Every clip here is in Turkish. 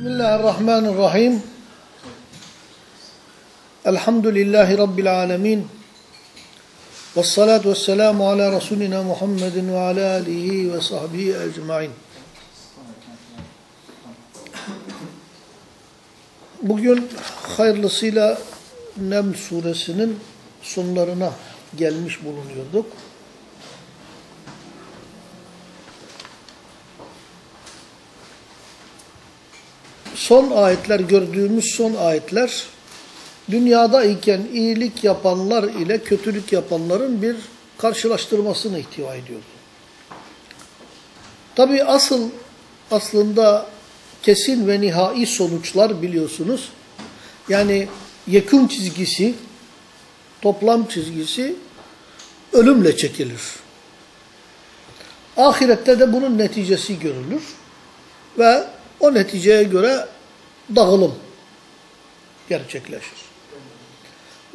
Bismillahirrahmanirrahim. Elhamdülillahi Rabbil alemin. Vessalatu vesselamu ala Resulina Muhammedin ve ala alihi ve sahbihi ecmain. Bugün hayırlısıyla Nem suresinin sonlarına gelmiş bulunuyorduk. Son ayetler gördüğümüz son ayetler dünyada iken iyilik yapanlar ile kötülük yapanların bir karşılaştırmasını ihtiva ediyordu. Tabi asıl aslında kesin ve nihai sonuçlar biliyorsunuz. Yani yekun çizgisi, toplam çizgisi ölümle çekilir. Ahirette de bunun neticesi görülür ve o neticeye göre dağılım gerçekleşir.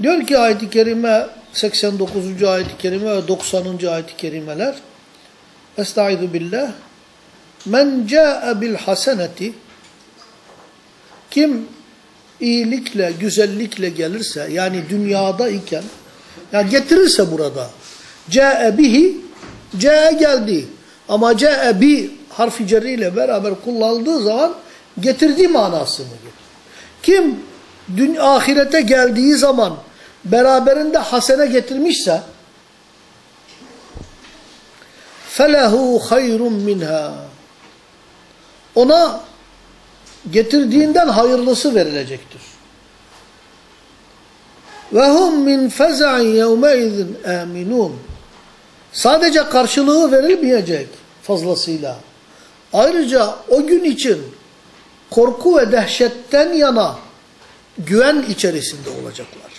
Diyor ki ayet-i kerime 89. ayet-i kerime ve 90. ayet-i kerimeler Estaizu billah Men ca'e bil haseneti kim iyilikle, güzellikle gelirse yani dünyada iken yani getirirse burada ca'e bihi ca'e geldi ama ca'e bi harfi cerriyle beraber kullanıldığı zaman getirdiği manasını getir. Kim dün ahirete geldiği zaman beraberinde hasene getirmişse felehu hayrun minha ona getirdiğinden hayırlısı verilecektir. Ve hum min feza'in yevmeizin aminun. Sadece karşılığı verilmeyecek fazlasıyla. Ayrıca o gün için korku ve dehşetten yana güven içerisinde olacaklar.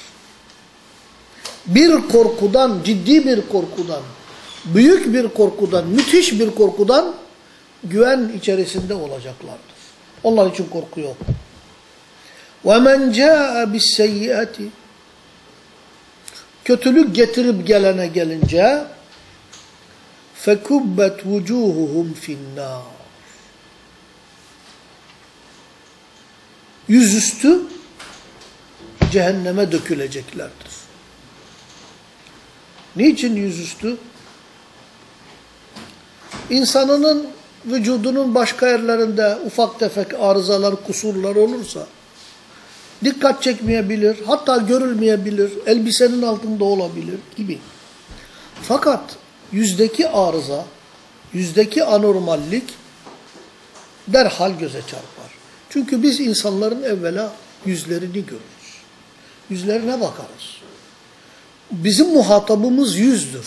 Bir korkudan, ciddi bir korkudan, büyük bir korkudan, müthiş bir korkudan güven içerisinde olacaklardır. Onlar için korku yok. وَمَنْ جَاءَ بِالسَّيِّئَةِ Kötülük getirip gelene gelince فَكُبَّتْ وُجُوهُهُمْ فِي النَّارِ Yüzüstü cehenneme döküleceklerdir. Niçin yüzüstü? İnsanının vücudunun başka yerlerinde ufak tefek arızalar, kusurlar olursa dikkat çekmeyebilir, hatta görülmeyebilir, elbisenin altında olabilir gibi. Fakat yüzdeki arıza, yüzdeki anormallik derhal göze çarpar. Çünkü biz insanların evvela yüzlerini görürüz. Yüzlerine bakarız. Bizim muhatabımız yüzdür.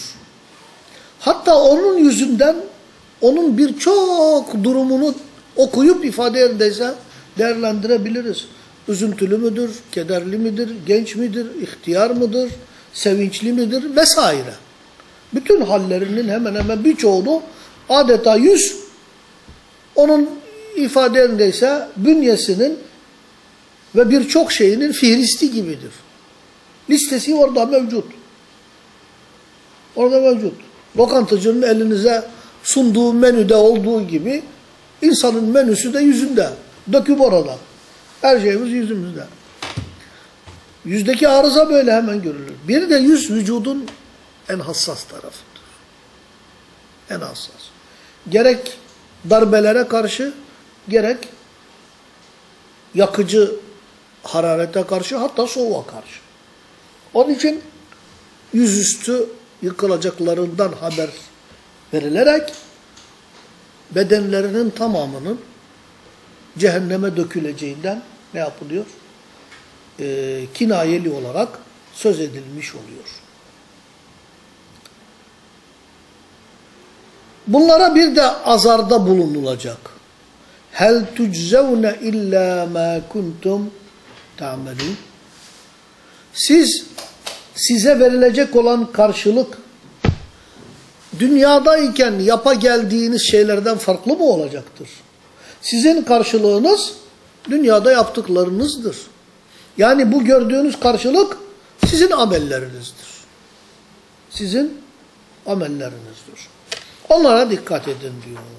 Hatta onun yüzünden onun birçok durumunu okuyup ifade edilse değerlendirebiliriz. Üzüntülü müdür, kederli midir, genç midir, ihtiyar mıdır, sevinçli midir vesaire. Bütün hallerinin hemen hemen birçoğunu adeta yüz onun ifadesindeyse bünyesinin ve birçok şeyinin fihristi gibidir. Listesi orada mevcut. Orada mevcut. Lokantacının elinize sunduğu menüde olduğu gibi insanın menüsü de yüzünde. Döküm orada. Her şeyimiz yüzümüzde. Yüzdeki arıza böyle hemen görülür. Bir de yüz vücudun en hassas tarafıdır. En hassas. Gerek darbelere karşı gerek yakıcı hararete karşı hatta soğuğa karşı. Onun için yüzüstü yıkılacaklarından haber verilerek bedenlerinin tamamının cehenneme döküleceğinden ne yapılıyor? Ee, kinayeli olarak söz edilmiş oluyor. Bunlara bir de azarda bulunulacak. Hel tuczevne illa ma kuntum ta'melun. Siz size verilecek olan karşılık dünyadayken yapa geldiğiniz şeylerden farklı mı olacaktır? Sizin karşılığınız dünyada yaptıklarınızdır. Yani bu gördüğünüz karşılık sizin amellerinizdir. Sizin amellerinizdir. Onlara dikkat edin diyor.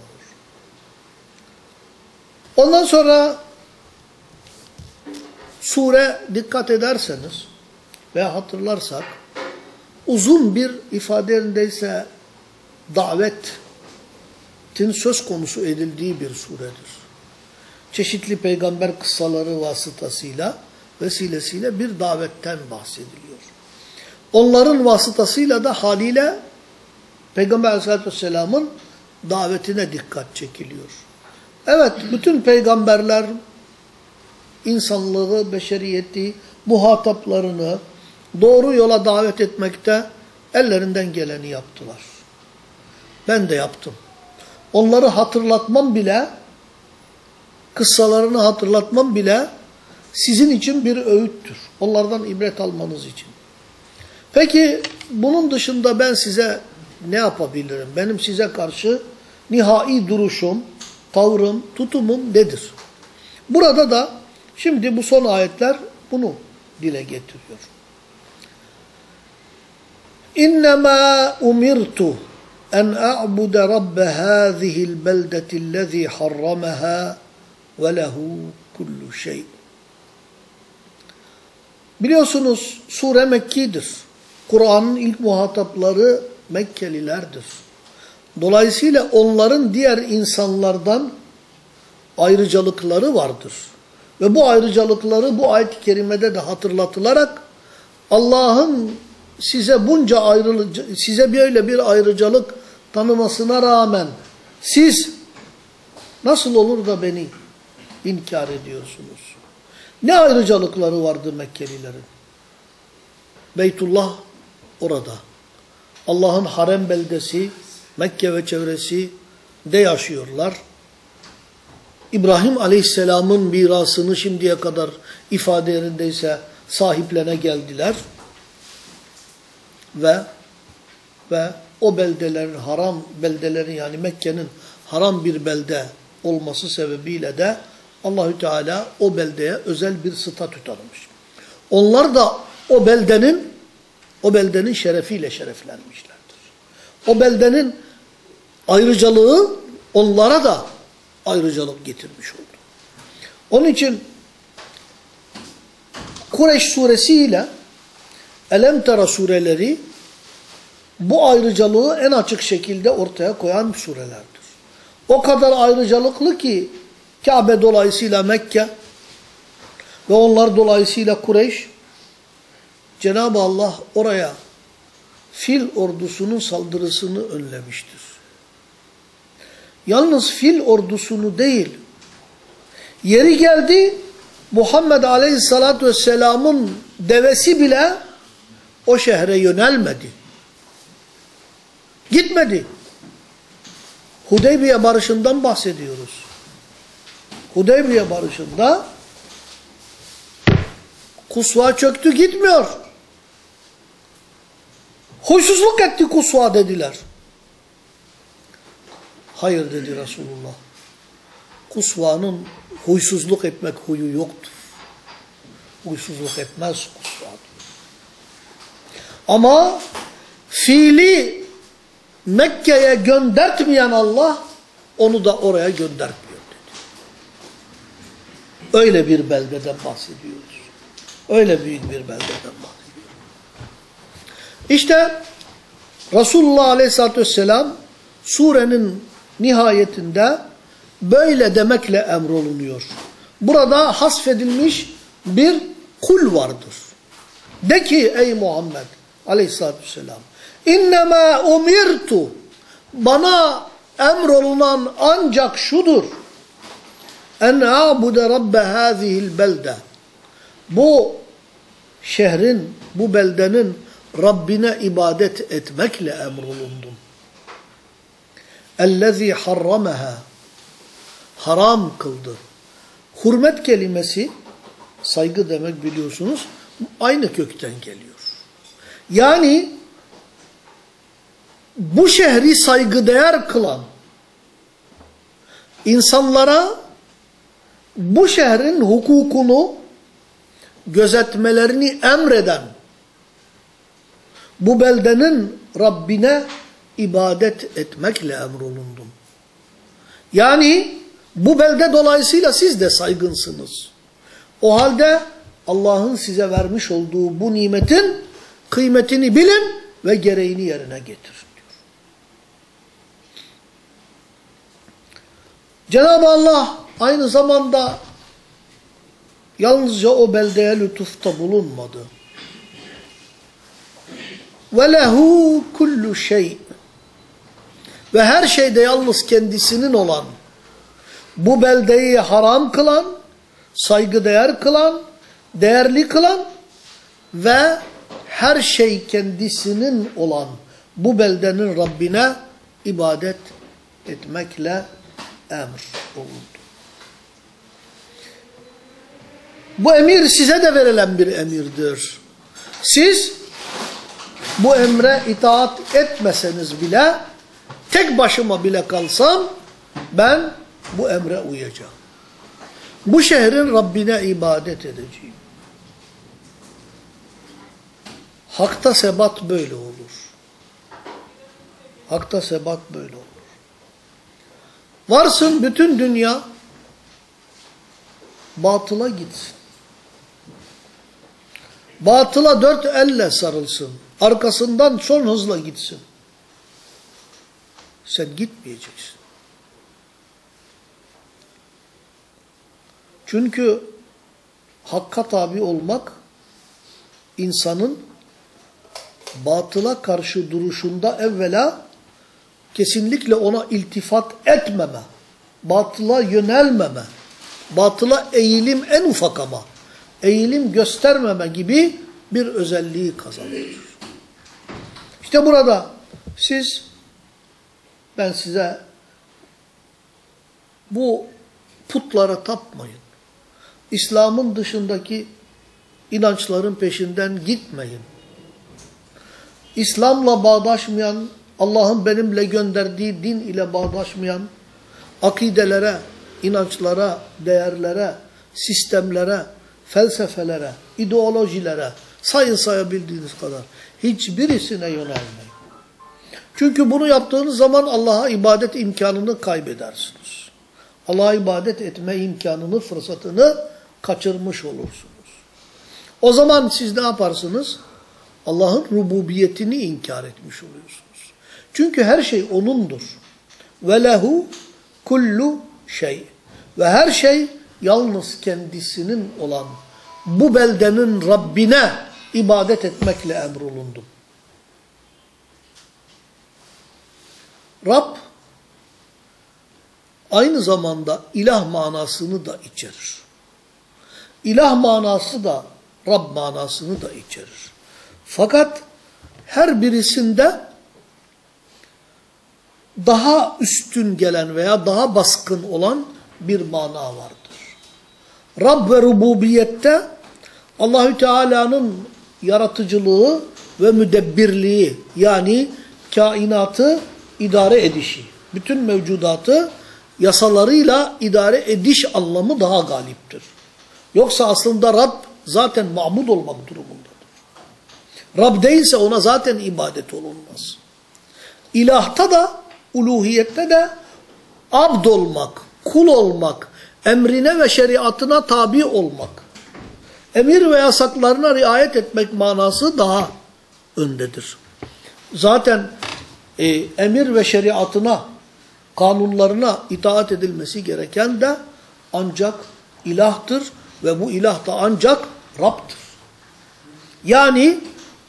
Ondan sonra sure dikkat ederseniz ve hatırlarsak uzun bir ifadelerindeyse davetin söz konusu edildiği bir suredir. Çeşitli peygamber kıssaları vasıtasıyla vesilesiyle bir davetten bahsediliyor. Onların vasıtasıyla da haliyle Peygamber aleyhissalatü vesselamın davetine dikkat çekiliyor. Evet, bütün peygamberler insanlığı, beşeriyeti, muhataplarını doğru yola davet etmekte ellerinden geleni yaptılar. Ben de yaptım. Onları hatırlatmam bile, kıssalarını hatırlatmam bile sizin için bir öğüttür. Onlardan ibret almanız için. Peki bunun dışında ben size ne yapabilirim? Benim size karşı nihai duruşum, tavrım, tutumum nedir? Burada da şimdi bu son ayetler bunu dile getiriyor. İnnemâ umirtu en a'bude rabbe hâzihil beldetillezî harramehâ ve lehu kullu şey. Biliyorsunuz sure Mekki'dir. Kur'an'ın ilk muhatapları Mekkelilerdir. Dolayısıyla onların diğer insanlardan ayrıcalıkları vardır. Ve bu ayrıcalıkları bu ayet-i kerimede de hatırlatılarak Allah'ın size bunca ayrılıca, size böyle bir ayrıcalık tanımasına rağmen siz nasıl olur da beni inkar ediyorsunuz? Ne ayrıcalıkları vardı Mekkelilerin? Beytullah orada. Allah'ın harem beldesi, Mekke ve çevresi de yaşıyorlar. İbrahim Aleyhisselam'ın mirasını şimdiye kadar ifade yerindeyse sahiplene geldiler. Ve ve o beldelerin haram beldelerin yani Mekke'nin haram bir belde olması sebebiyle de Allahü Teala o beldeye özel bir statü tanımış. Onlar da o beldenin o beldenin şerefiyle şereflenmişlerdir. O beldenin ayrıcalığı onlara da ayrıcalık getirmiş oldu. Onun için Kureyş suresiyle Elem Tera sureleri bu ayrıcalığı en açık şekilde ortaya koyan surelerdir. O kadar ayrıcalıklı ki Kabe dolayısıyla Mekke ve onlar dolayısıyla Kureyş Cenab-ı Allah oraya fil ordusunun saldırısını önlemiştir. Yalnız fil ordusunu değil, yeri geldi Muhammed Aleyhisselatü Vesselam'ın devesi bile o şehre yönelmedi. Gitmedi. Hudeybiye barışından bahsediyoruz. Hudeybiye barışında kusva çöktü gitmiyor. Huysuzluk etti kusva dediler. Hayır dedi Resulullah. Kusvanın huysuzluk etmek huyu yoktur. Huysuzluk etmez kusva. Ama fiili Mekke'ye göndertmeyen Allah onu da oraya göndertmiyor dedi. Öyle bir beldeden bahsediyoruz. Öyle büyük bir beldeden bahsediyoruz. İşte Resulullah Aleyhisselatü Vesselam surenin nihayetinde böyle demekle emrolunuyor. Burada hasfedilmiş bir kul vardır. De ki ey Muhammed Aleyhisselatü Vesselam İnnemâ umirtu bana emrolunan ancak şudur. En a'bude rabbe hâzihil belde. Bu şehrin, bu beldenin Rabbine ibadet etmekle emrolundum. Ellezî harrameha haram kıldı. Hürmet kelimesi saygı demek biliyorsunuz aynı kökten geliyor. Yani bu şehri saygıdeğer kılan insanlara bu şehrin hukukunu gözetmelerini emreden bu beldenin Rabbine ibadet etmekle emrolundum. Yani bu belde dolayısıyla siz de saygınsınız. O halde Allah'ın size vermiş olduğu bu nimetin kıymetini bilin ve gereğini yerine getirin diyor. Cenab-ı Allah aynı zamanda yalnızca o beldeye lütufta bulunmadı. Ve lehu kullu şey ve her şeyde yalnız kendisinin olan bu beldeyi haram kılan, saygıdeğer kılan, değerli kılan ve her şey kendisinin olan bu beldenin Rabbine ibadet etmekle emir olundu. Bu emir size de verilen bir emirdir. Siz bu emre itaat etmeseniz bile tek başıma bile kalsam ben bu emre uyacağım. Bu şehrin Rabbine ibadet edeceğim. Hakta sebat böyle olur. Hakta sebat böyle olur. Varsın bütün dünya batıla gitsin. Batıla dört elle sarılsın. Arkasından son hızla gitsin. Sen gitmeyeceksin. Çünkü hakka tabi olmak insanın batıla karşı duruşunda evvela kesinlikle ona iltifat etmeme, batıla yönelmeme, batıla eğilim en ufak ama eğilim göstermeme gibi bir özelliği kazanır. İşte burada siz ben size bu putlara tapmayın. İslam'ın dışındaki inançların peşinden gitmeyin. İslam'la bağdaşmayan, Allah'ın benimle gönderdiği din ile bağdaşmayan akidelere, inançlara, değerlere, sistemlere, felsefelere, ideolojilere sayın sayabildiğiniz kadar hiçbirisine yönelmeyin. Çünkü bunu yaptığınız zaman Allah'a ibadet imkanını kaybedersiniz. Allah'a ibadet etme imkanını, fırsatını kaçırmış olursunuz. O zaman siz ne yaparsınız? Allah'ın rububiyetini inkar etmiş oluyorsunuz. Çünkü her şey O'nundur. Ve lehu kullu şey. Ve her şey yalnız kendisinin olan bu beldenin Rabbine ibadet etmekle emrolundum. Rab aynı zamanda ilah manasını da içerir. İlah manası da Rab manasını da içerir. Fakat her birisinde daha üstün gelen veya daha baskın olan bir mana vardır. Rab ve rububiyette Allahü Teala'nın yaratıcılığı ve müdebbirliği yani kainatı idare edişi, bütün mevcudatı yasalarıyla idare ediş anlamı daha galiptir. Yoksa aslında Rab zaten mabud olmak durumundadır. Rab değilse ona zaten ibadet olunmaz. İlahta da, uluhiyette de abd olmak, kul olmak, emrine ve şeriatına tabi olmak, emir ve yasaklarına riayet etmek manası daha öndedir. Zaten e, emir ve şeriatına, kanunlarına itaat edilmesi gereken de ancak ilahtır ve bu ilah da ancak Rab'dır. Yani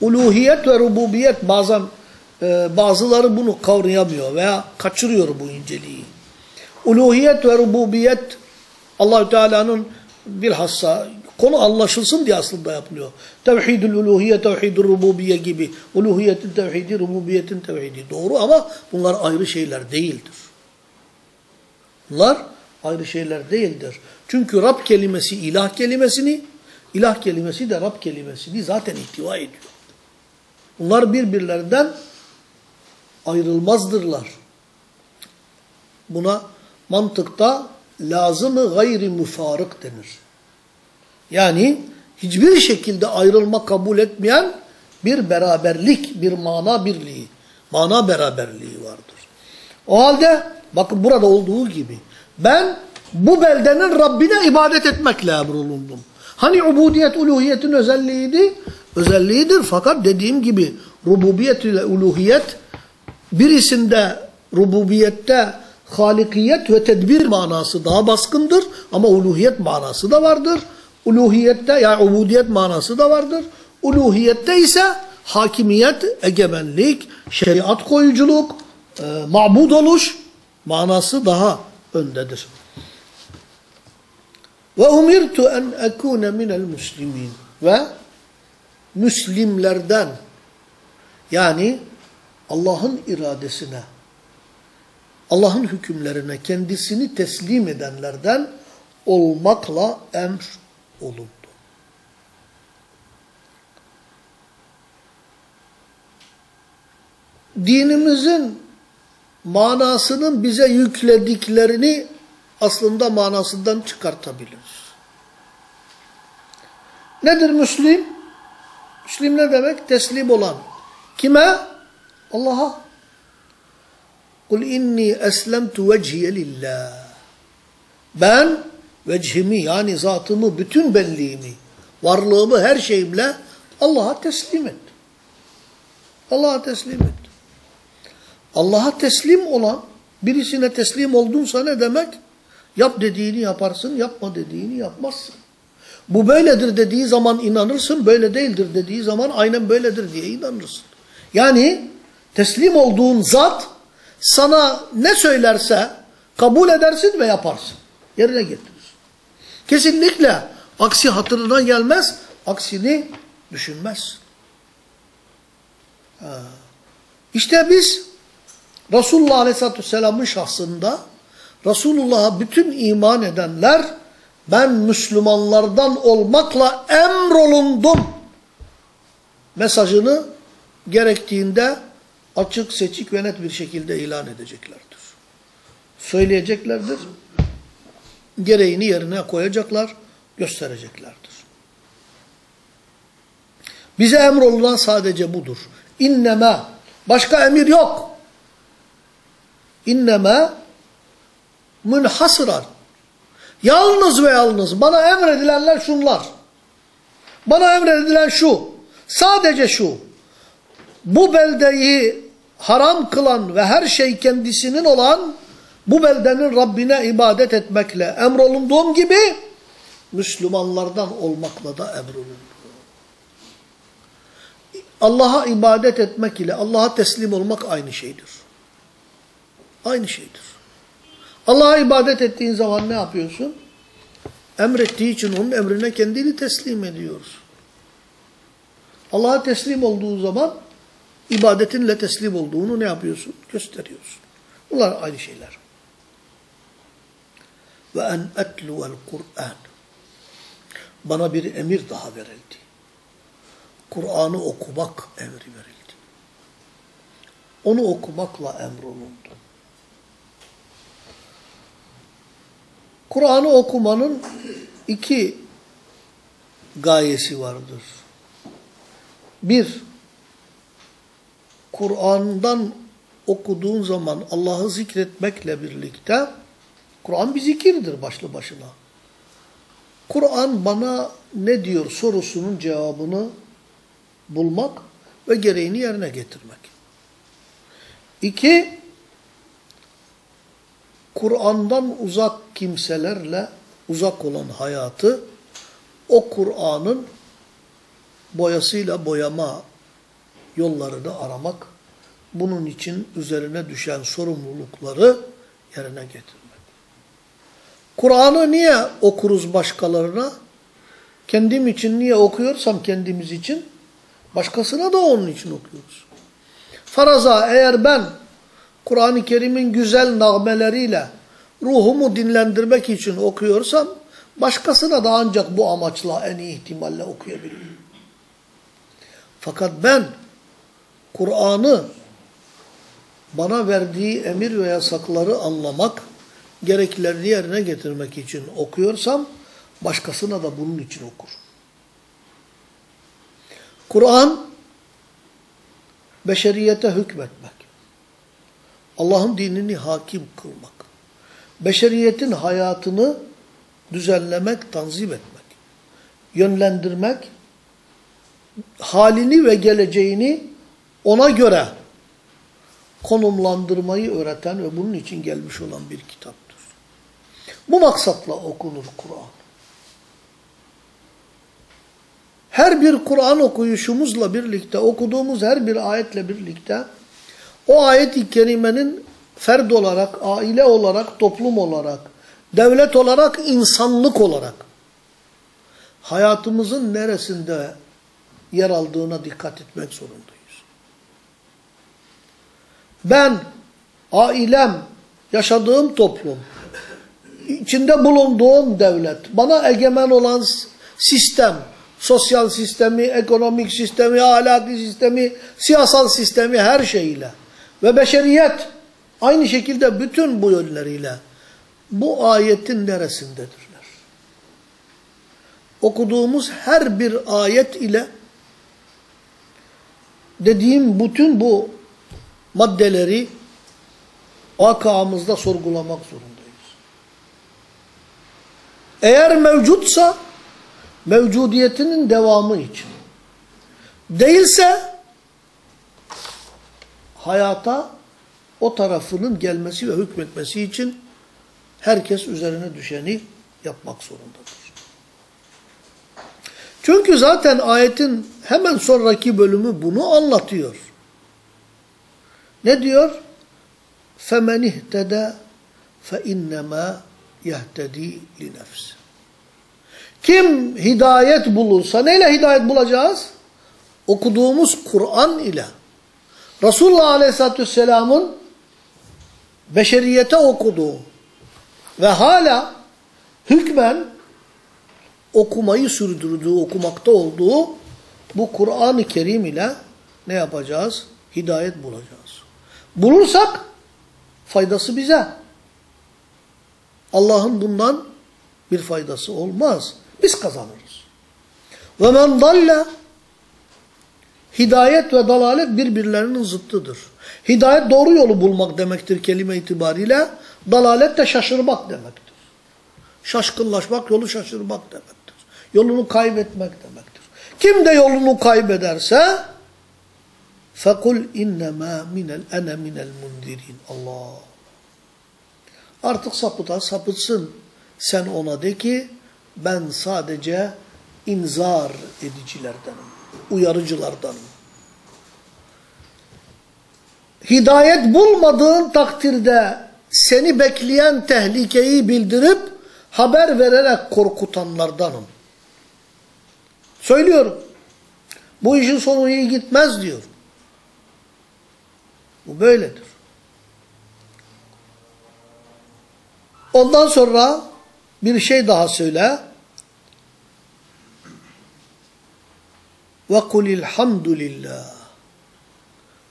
uluhiyet ve rububiyet bazen e, bazıları bunu kavrayamıyor veya kaçırıyor bu inceliği. Uluhiyet ve rububiyet Allahü Teala'nın bilhassa konu anlaşılsın diye aslında yapılıyor. Tevhidül uluhiye, tevhidül rububiye gibi. Uluhiyetin tevhidi, rububiyetin tevhidi. Doğru ama bunlar ayrı şeyler değildir. Bunlar ayrı şeyler değildir. Çünkü Rab kelimesi ilah kelimesini, ilah kelimesi de Rab kelimesini zaten ihtiva ediyor. Bunlar birbirlerinden ayrılmazdırlar. Buna mantıkta lazımı gayri müfarık denir. Yani hiçbir şekilde ayrılma kabul etmeyen bir beraberlik, bir mana birliği, mana beraberliği vardır. O halde bakın burada olduğu gibi ben bu beldenin Rabbine ibadet etmekle emrolundum. Hani ubudiyet uluhiyetin özelliğiydi? Özelliğidir fakat dediğim gibi rububiyet ile uluhiyet birisinde rububiyette halikiyet ve tedbir manası daha baskındır ama uluhiyet manası da vardır. Uluhiyette yani ubudiyet manası da vardır. Uluhiyette ise hakimiyet, egemenlik, şeriat koyuculuk, e, mabud oluş manası daha öndedir. Ve umirtu en ekune minel muslimin. Ve Müslimlerden yani Allah'ın iradesine, Allah'ın hükümlerine kendisini teslim edenlerden olmakla emr olundu. Dinimizin manasının bize yüklediklerini aslında manasından çıkartabiliriz. Nedir Müslim? Müslim ne demek? Teslim olan. Kime? Allah'a. Kul inni eslemtu veciye lillah. Ben vechimi yani zatımı, bütün benliğimi, varlığımı, her şeyimle Allah'a teslim et. Allah'a teslim et. Allah'a teslim olan, birisine teslim oldunsa ne demek? Yap dediğini yaparsın, yapma dediğini yapmazsın. Bu böyledir dediği zaman inanırsın, böyle değildir dediği zaman aynen böyledir diye inanırsın. Yani teslim olduğun zat sana ne söylerse kabul edersin ve yaparsın. Yerine getirirsin. Kesinlikle aksi hatırına gelmez, aksini düşünmez. İşte biz Resulullah Aleyhisselatü Vesselam'ın şahsında Resulullah'a bütün iman edenler ben Müslümanlardan olmakla emrolundum mesajını gerektiğinde açık, seçik ve net bir şekilde ilan edeceklerdir. Söyleyeceklerdir. Gereğini yerine koyacaklar, göstereceklerdir. Bize emrolunan sadece budur. İnneme, başka emir yok. İnneme münhasıran. Yalnız ve yalnız bana emredilenler şunlar. Bana emredilen şu. Sadece şu. Bu beldeyi haram kılan ve her şey kendisinin olan bu beldenin Rabbine ibadet etmekle emrolunduğum gibi Müslümanlardan olmakla da emrolundu. Allah'a ibadet etmek ile Allah'a teslim olmak aynı şeydir. Aynı şeydir. Allah'a ibadet ettiğin zaman ne yapıyorsun? Emrettiği için onun emrine kendini teslim ediyoruz. Allah'a teslim olduğu zaman ibadetinle teslim olduğunu ne yapıyorsun? Gösteriyorsun. Bunlar aynı şeyler. Ve en etluvel Kur'an. Bana bir emir daha verildi. Kur'an'ı okumak emri verildi. Onu okumakla emrolundu. Kur'an'ı okumanın iki gayesi vardır. Bir, Kur'an'dan okuduğun zaman Allah'ı zikretmekle birlikte, Kur'an bir zikirdir başlı başına. Kur'an bana ne diyor sorusunun cevabını bulmak ve gereğini yerine getirmek. İki, Kur'an'dan uzak kimselerle uzak olan hayatı o Kur'an'ın boyasıyla boyama yollarını aramak, bunun için üzerine düşen sorumlulukları yerine getirmek. Kur'an'ı niye okuruz başkalarına? Kendim için niye okuyorsam kendimiz için, başkasına da onun için okuyoruz. Faraza eğer ben Kur'an-ı Kerim'in güzel nağmeleriyle ruhumu dinlendirmek için okuyorsam, başkasına da ancak bu amaçla en iyi ihtimalle okuyabilirim. Fakat ben Kur'an'ı bana verdiği emir ve yasakları anlamak, gereklerini yerine getirmek için okuyorsam, başkasına da bunun için okur. Kur'an, beşeriyete hükmetmek. Allah'ın dinini hakim kılmak. Beşeriyetin hayatını düzenlemek, tanzim etmek. yönlendirmek, halini ve geleceğini ona göre konumlandırmayı öğreten ve bunun için gelmiş olan bir kitaptır. Bu maksatla okunur Kur'an. Her bir Kur'an okuyuşumuzla birlikte, okuduğumuz her bir ayetle birlikte o ayet-i kerimenin ferd olarak, aile olarak, toplum olarak, devlet olarak, insanlık olarak hayatımızın neresinde yer aldığına dikkat etmek zorundayız. Ben, ailem, yaşadığım toplum, içinde bulunduğum devlet, bana egemen olan sistem, sosyal sistemi, ekonomik sistemi, ahlaki sistemi, siyasal sistemi her şeyiyle ve beşeriyet aynı şekilde bütün bu yönleriyle bu ayetin neresindedirler? Okuduğumuz her bir ayet ile dediğim bütün bu maddeleri vakamızda sorgulamak zorundayız. Eğer mevcutsa mevcudiyetinin devamı için. Değilse hayata o tarafının gelmesi ve hükmetmesi için herkes üzerine düşeni yapmak zorundadır. Çünkü zaten ayetin hemen sonraki bölümü bunu anlatıyor. Ne diyor? فَمَنِ اهْتَدَى فَاِنَّمَا Yehtedi li nefsi. Kim hidayet bulursa, neyle hidayet bulacağız? Okuduğumuz Kur'an ile. Resulullah Aleyhisselatü Vesselam'ın beşeriyete okuduğu ve hala hükmen okumayı sürdürdüğü, okumakta olduğu bu Kur'an-ı Kerim ile ne yapacağız? Hidayet bulacağız. Bulursak faydası bize. Allah'ın bundan bir faydası olmaz. Biz kazanırız. Ve men dalle Hidayet ve dalalet birbirlerinin zıttıdır. Hidayet doğru yolu bulmak demektir kelime itibariyle. Dalalet de şaşırmak demektir. Şaşkınlaşmak, yolu şaşırmak demektir. Yolunu kaybetmek demektir. Kim de yolunu kaybederse فَقُلْ اِنَّمَا مِنَ الْاَنَ مِنَ الْمُنْذِرِينَ Allah. Artık sapıtan sapıtsın. Sen ona de ki ben sadece inzar edicilerdenim uyarıcılardanım. Hidayet bulmadığın takdirde seni bekleyen tehlikeyi bildirip haber vererek korkutanlardanım. Söylüyorum. Bu işin sonu iyi gitmez diyor. Bu böyledir. Ondan sonra bir şey daha söyle. ve kulil hamdülillah.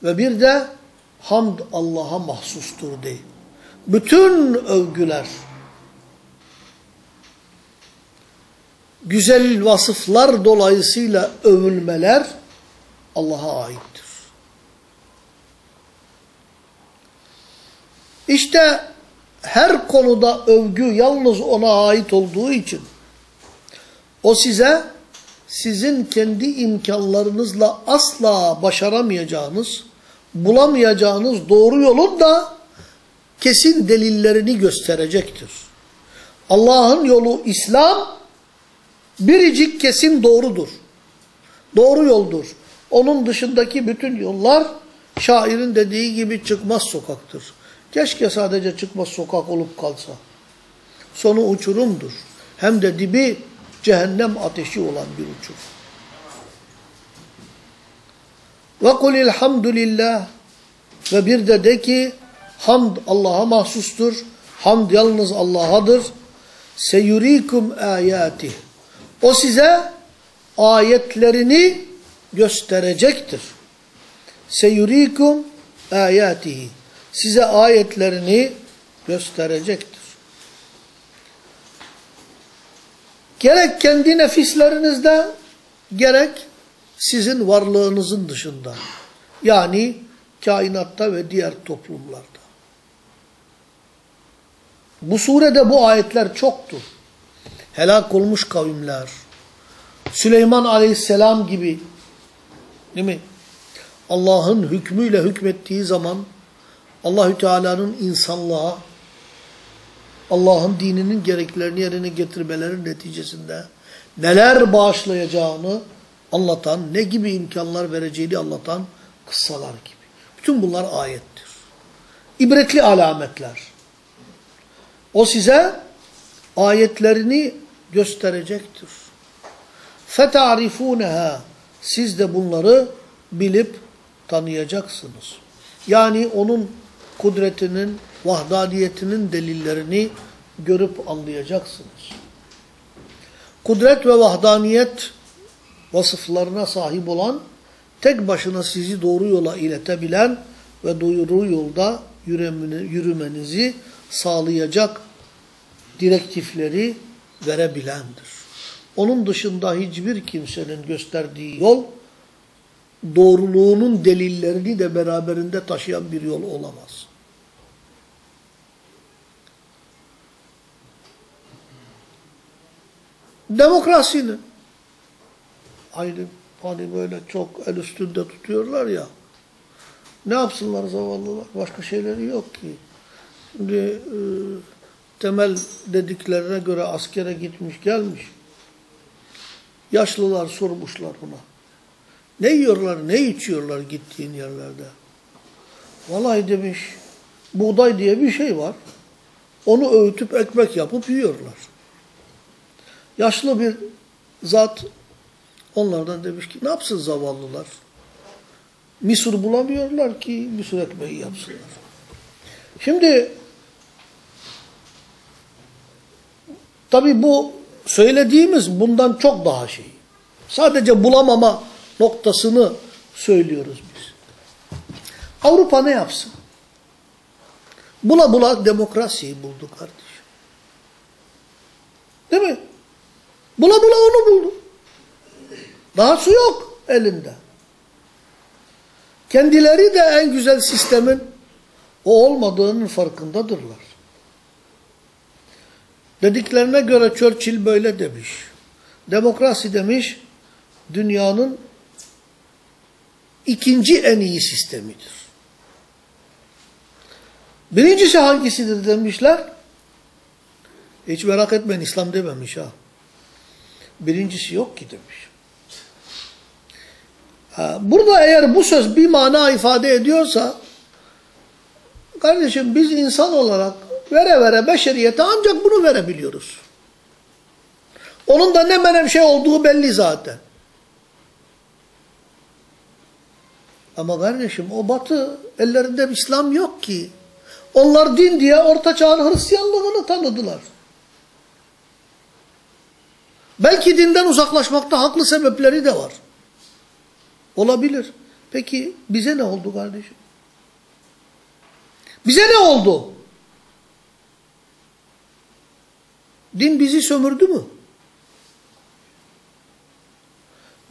Ve bir de hamd Allah'a mahsustur de. Bütün övgüler, güzel vasıflar dolayısıyla övülmeler Allah'a aittir. İşte her konuda övgü yalnız ona ait olduğu için o size sizin kendi imkanlarınızla asla başaramayacağınız, bulamayacağınız doğru yolun da kesin delillerini gösterecektir. Allah'ın yolu İslam biricik kesin doğrudur. Doğru yoldur. Onun dışındaki bütün yollar şairin dediği gibi çıkmaz sokaktır. Keşke sadece çıkmaz sokak olup kalsa. Sonu uçurumdur. Hem de dibi cehennem ateşi olan bir uçur. Ve kulil hamdülillah ve bir de de ki hamd Allah'a mahsustur. Hamd yalnız Allah'adır. Seyurikum ayatih. O size ayetlerini gösterecektir. Seyurikum ayatihi. Size ayetlerini gösterecektir. Gerek kendi nefislerinizde, gerek sizin varlığınızın dışında. Yani kainatta ve diğer toplumlarda. Bu surede bu ayetler çoktur. Helak olmuş kavimler, Süleyman aleyhisselam gibi değil mi? Allah'ın hükmüyle hükmettiği zaman Allahü Teala'nın insanlığa Allah'ın dininin gereklerini yerine getirmeleri neticesinde neler bağışlayacağını anlatan, ne gibi imkanlar vereceğini anlatan kıssalar gibi. Bütün bunlar ayettir. İbretli alametler. O size ayetlerini gösterecektir. فَتَعْرِفُونَهَا Siz de bunları bilip tanıyacaksınız. Yani onun kudretinin, vahdaniyetinin delillerini görüp anlayacaksınız. Kudret ve vahdaniyet vasıflarına sahip olan, tek başına sizi doğru yola iletebilen ve doğru yolda yürümenizi sağlayacak direktifleri verebilendir. Onun dışında hiçbir kimsenin gösterdiği yol, doğruluğunun delillerini de beraberinde taşıyan bir yol olamaz. Demokrasinin aynı hani böyle çok el üstünde tutuyorlar ya ne yapsınlar zavallılar? Başka şeyleri yok ki. Şimdi e, temel dediklerine göre askere gitmiş gelmiş. Yaşlılar sormuşlar buna. Ne yiyorlar, ne içiyorlar gittiğin yerlerde? Vallahi demiş, buğday diye bir şey var. Onu öğütüp ekmek yapıp yiyorlar. Yaşlı bir zat onlardan demiş ki, ne yapsın zavallılar? Misur bulamıyorlar ki misur ekmeği yapsınlar. Şimdi tabi bu söylediğimiz bundan çok daha şey. Sadece bulamama noktasını söylüyoruz biz. Avrupa ne yapsın? Bula bula demokrasiyi buldu kardeşim. Değil mi? Bula bula onu buldu. Dahası yok elinde. Kendileri de en güzel sistemin o olmadığının farkındadırlar. Dediklerine göre Churchill böyle demiş. Demokrasi demiş, dünyanın ikinci en iyi sistemidir. Birincisi hangisidir demişler? Hiç merak etmeyin İslam dememiş ha. Birincisi yok ki demiş. Burada eğer bu söz bir mana ifade ediyorsa, kardeşim biz insan olarak vere vere beşeriyete ancak bunu verebiliyoruz. Onun da ne menem şey olduğu belli zaten. Ama kardeşim o batı ellerinde İslam yok ki. Onlar din diye orta çağın Hristiyanlığını tanıdılar. Belki dinden uzaklaşmakta haklı sebepleri de var. Olabilir. Peki bize ne oldu kardeşim? Bize ne oldu? Din bizi sömürdü mü?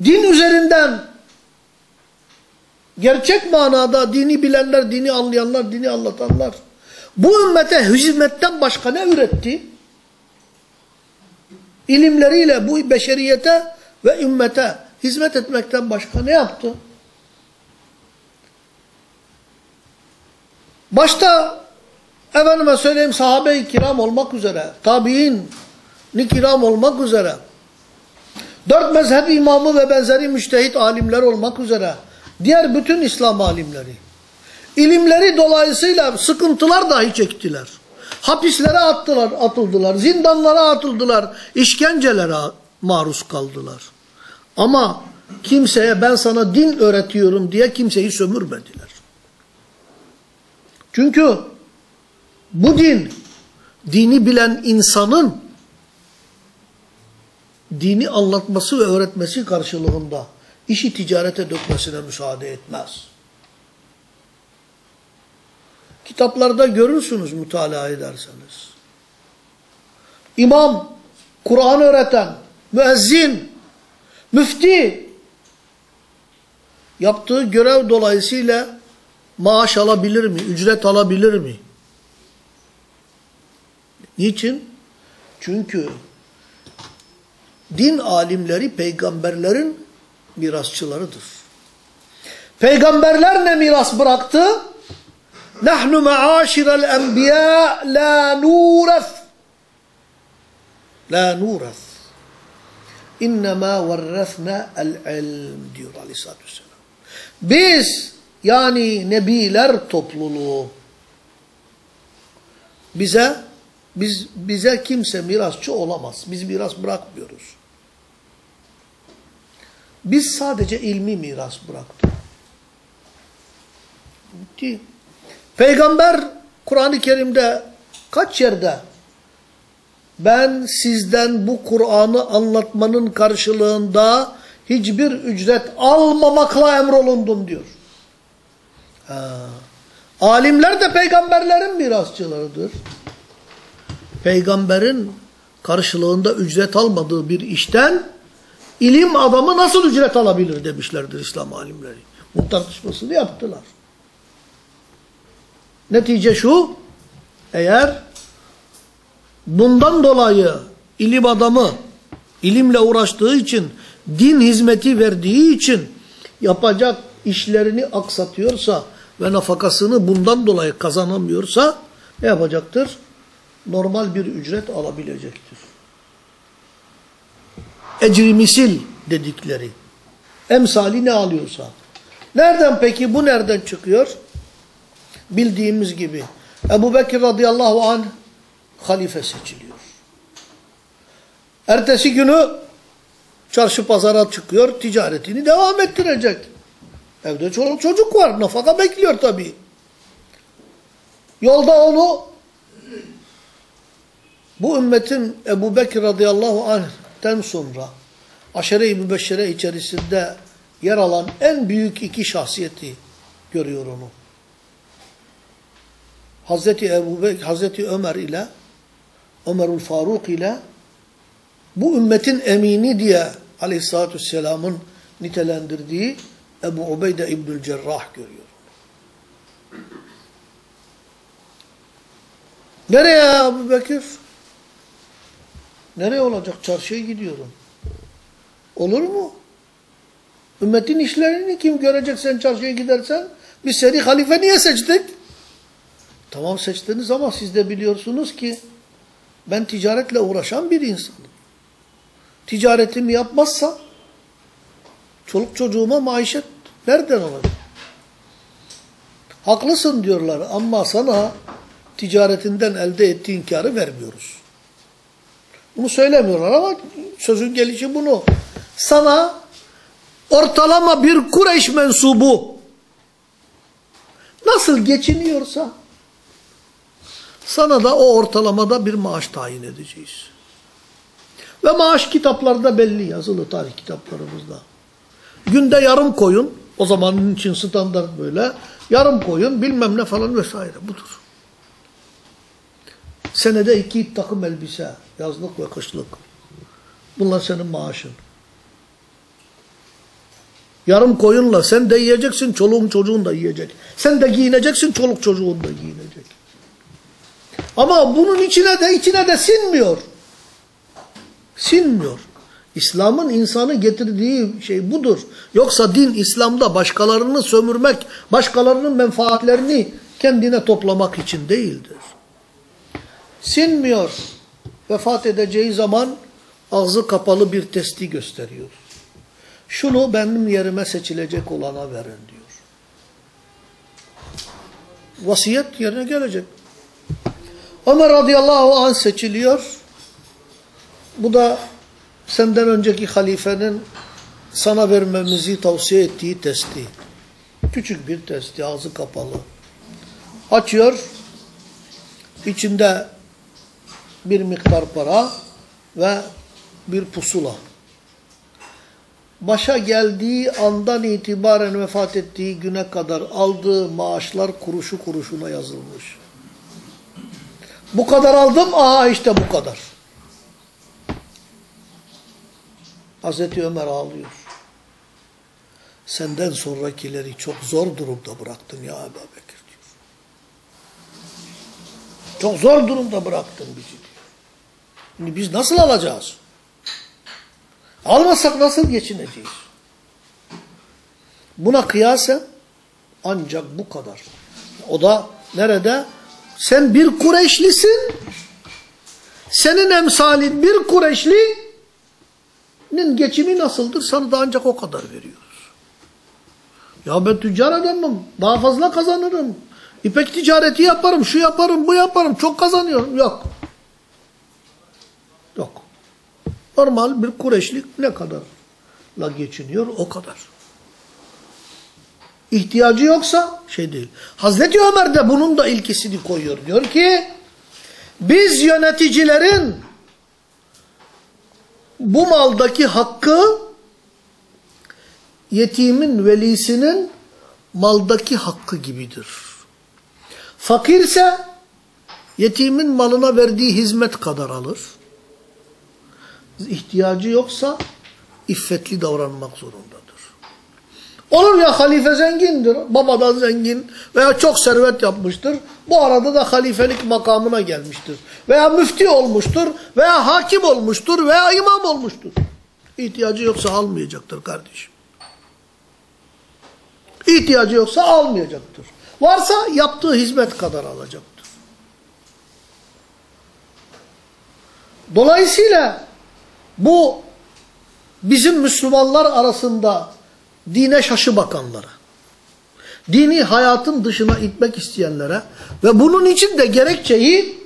Din üzerinden gerçek manada dini bilenler, dini anlayanlar, dini anlatanlar bu ümmete hizmetten başka ne üretti? İlimleriyle bu beşeriyete ve ümmete hizmet etmekten başka ne yaptı? Başta efendime söyleyeyim sahabe-i kiram olmak üzere, tabi'in ni kiram olmak üzere, dört mezhep imamı ve benzeri müştehit alimler olmak üzere, diğer bütün İslam alimleri, ilimleri dolayısıyla sıkıntılar dahi çektiler. Hapislere attılar, atıldılar, zindanlara atıldılar, işkencelere maruz kaldılar. Ama kimseye ben sana din öğretiyorum diye kimseyi sömürmediler. Çünkü bu din, dini bilen insanın dini anlatması ve öğretmesi karşılığında işi ticarete dökmesine müsaade etmez. Kitaplarda görürsünüz mutalaa ederseniz. İmam, Kur'an öğreten, müezzin, müfti yaptığı görev dolayısıyla maaş alabilir mi, ücret alabilir mi? Niçin? Çünkü din alimleri peygamberlerin mirasçılarıdır. Peygamberler ne miras bıraktı? Nahnu ma'aşirel enbiya la nureth. La nureth. İnnemâ verrefne el ilm diyor aleyhissalatü vesselam. Biz yani nebiler topluluğu bize biz bize kimse mirasçı olamaz. Biz miras bırakmıyoruz. Biz sadece ilmi miras bıraktık. Bitti. Peygamber Kur'an-ı Kerim'de kaç yerde ben sizden bu Kur'an'ı anlatmanın karşılığında hiçbir ücret almamakla emrolundum diyor. Ha. Alimler de peygamberlerin mirasçılarıdır. Peygamberin karşılığında ücret almadığı bir işten ilim adamı nasıl ücret alabilir demişlerdir İslam alimleri. Bunun tartışmasını yaptılar. Netice şu, eğer bundan dolayı ilim adamı ilimle uğraştığı için, din hizmeti verdiği için yapacak işlerini aksatıyorsa ve nafakasını bundan dolayı kazanamıyorsa ne yapacaktır? Normal bir ücret alabilecektir. Ecri misil dedikleri. Emsali ne alıyorsa. Nereden peki bu nereden çıkıyor? Bildiğimiz gibi Ebu Bekir radıyallahu anh halife seçiliyor. Ertesi günü çarşı pazara çıkıyor, ticaretini devam ettirecek. Evde çoluk çocuk var, nafaka bekliyor tabii. Yolda onu bu ümmetin Ebu Bekir radıyallahu anh'ten sonra aşere-i mübeşşere içerisinde yer alan en büyük iki şahsiyeti görüyor onu. Hazreti Ebu Bekir, Hazreti Ömer ile Ömerül Faruk ile bu ümmetin emini diye aleyhissalatü vesselamın nitelendirdiği Ebu Ubeyde İbnül Cerrah görüyor. Nereye Ebu Bekir? Nereye olacak? Çarşıya gidiyorum. Olur mu? Ümmetin işlerini kim görecek sen çarşıya gidersen? Biz seni halife niye seçtik? Tamam seçtiniz ama siz de biliyorsunuz ki ben ticaretle uğraşan bir insanım. Ticaretimi yapmazsa çoluk çocuğuma maişet nereden olacak? Haklısın diyorlar ama sana ticaretinden elde ettiğin karı vermiyoruz. Bunu söylemiyorlar ama sözün gelişi bunu. Sana ortalama bir Kureyş mensubu nasıl geçiniyorsa sana da o ortalamada bir maaş tayin edeceğiz. Ve maaş kitaplarda belli yazılı tarih kitaplarımızda. Günde yarım koyun, o zamanın için standart böyle, yarım koyun bilmem ne falan vesaire budur. Senede iki takım elbise, yazlık ve kışlık. Bunlar senin maaşın. Yarım koyunla sen de yiyeceksin, çoluğun çocuğun da yiyecek. Sen de giyineceksin, çoluk çocuğun da giyinecek. Ama bunun içine de içine de sinmiyor. Sinmiyor. İslam'ın insanı getirdiği şey budur. Yoksa din İslam'da başkalarını sömürmek, başkalarının menfaatlerini kendine toplamak için değildir. Sinmiyor. Vefat edeceği zaman ağzı kapalı bir testi gösteriyor. Şunu benim yerime seçilecek olana verin diyor. Vasiyet yerine gelecek. Ömer radıyallahu anh seçiliyor. Bu da senden önceki halifenin sana vermemizi tavsiye ettiği testi. Küçük bir testi, ağzı kapalı. Açıyor. İçinde bir miktar para ve bir pusula. Başa geldiği andan itibaren vefat ettiği güne kadar aldığı maaşlar kuruşu kuruşuna yazılmış. Bu kadar aldım, aha işte bu kadar. Hazreti Ömer ağlıyor. Senden sonrakileri çok zor durumda bıraktın ya Ebu Bekir diyor. Çok zor durumda bıraktın bizi diyor. Şimdi biz nasıl alacağız? Almasak nasıl geçineceğiz? Buna kıyasen ancak bu kadar. O da nerede? Sen bir Kureyşlisin. Senin emsalin bir Kureyşli'nin geçimi nasıldır? Sana da ancak o kadar veriyoruz. Ya ben tüccar adamım. Daha fazla kazanırım. İpek ticareti yaparım. Şu yaparım, bu yaparım. Çok kazanıyorum. Yok. Yok. Normal bir Kureyşlik ne kadarla geçiniyor? O kadar. İhtiyacı yoksa şey değil. Hazreti Ömer de bunun da ilkesini koyuyor. Diyor ki biz yöneticilerin bu maldaki hakkı yetimin velisinin maldaki hakkı gibidir. Fakirse yetimin malına verdiği hizmet kadar alır. İhtiyacı yoksa iffetli davranmak zorundadır. Olur ya halife zengindir, babadan zengin veya çok servet yapmıştır. Bu arada da halifelik makamına gelmiştir. Veya müfti olmuştur, veya hakim olmuştur, veya imam olmuştur. İhtiyacı yoksa almayacaktır kardeşim. İhtiyacı yoksa almayacaktır. Varsa yaptığı hizmet kadar alacaktır. Dolayısıyla bu bizim Müslümanlar arasında dine şaşı bakanlara, dini hayatın dışına itmek isteyenlere ve bunun için de gerekçeyi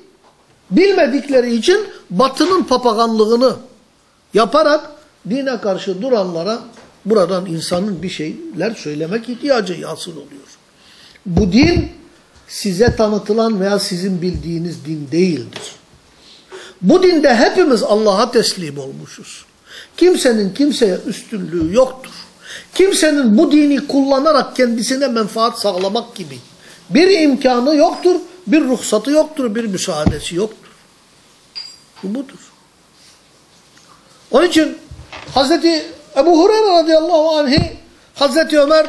bilmedikleri için batının papaganlığını yaparak dine karşı duranlara buradan insanın bir şeyler söylemek ihtiyacı hasıl oluyor. Bu din size tanıtılan veya sizin bildiğiniz din değildir. Bu dinde hepimiz Allah'a teslim olmuşuz. Kimsenin kimseye üstünlüğü yoktur. Kimsenin bu dini kullanarak kendisine menfaat sağlamak gibi bir imkanı yoktur, bir ruhsatı yoktur, bir müsaadesi yoktur. Bu budur. Onun için Hazreti Ebu Hureyre radıyallahu anh'i Hazreti Ömer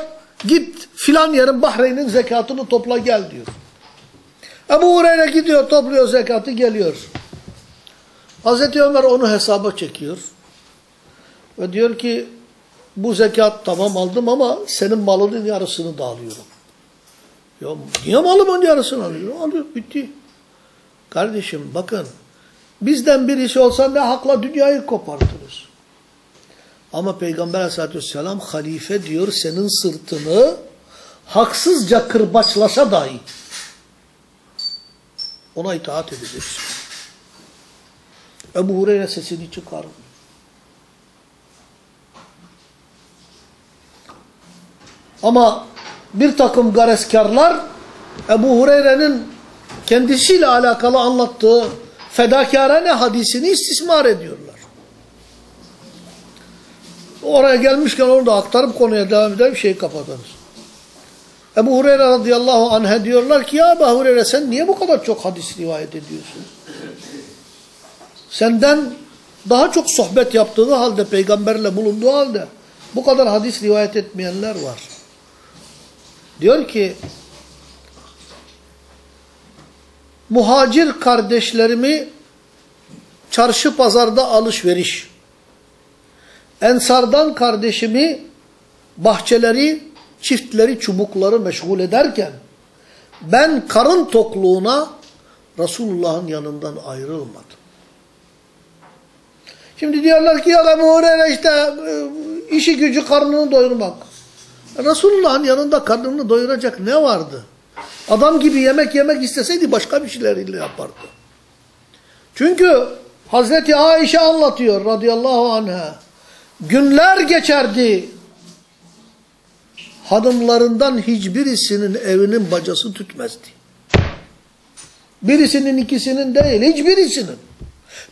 git filan yerin Bahreyn'in zekatını topla gel diyor. Ebu Hureyre gidiyor topluyor zekatı geliyor. Hazreti Ömer onu hesaba çekiyor. Ve diyor ki bu zekat tamam aldım ama senin malının yarısını da alıyorum. Ya niye malımın yarısını alıyorum? Alıyor bitti. Kardeşim bakın bizden birisi olsa ne hakla dünyayı kopartırız. Ama Peygamber aleyhissalatü vesselam halife diyor senin sırtını haksızca kırbaçlasa dahi ona itaat edeceksin. Ebu Hureyre sesini çıkarmıyor. Ama bir takım gareskarlar Ebu Hureyre'nin kendisiyle alakalı anlattığı fedakarane hadisini istismar ediyorlar. Oraya gelmişken onu da aktarıp konuya devam edelim şeyi kapatırız. Ebu Hureyre radıyallahu anh'a diyorlar ki ya Ebu Hureyre sen niye bu kadar çok hadis rivayet ediyorsun? Senden daha çok sohbet yaptığı halde peygamberle bulunduğu halde bu kadar hadis rivayet etmeyenler var. Diyor ki muhacir kardeşlerimi çarşı pazarda alışveriş, ensardan kardeşimi bahçeleri, çiftleri, çubukları meşgul ederken ben karın tokluğuna Resulullah'ın yanından ayrılmadım. Şimdi diyorlar ki ya Ebu Hureyre işte işi gücü karnını doyurmak. Resulullah'ın yanında karnını doyuracak ne vardı? Adam gibi yemek yemek isteseydi başka bir şeyleriyle yapardı. Çünkü Hazreti Ayşe anlatıyor radıyallahu anh'a. Günler geçerdi. Hanımlarından hiçbirisinin evinin bacası tütmezdi. Birisinin ikisinin değil hiçbirisinin.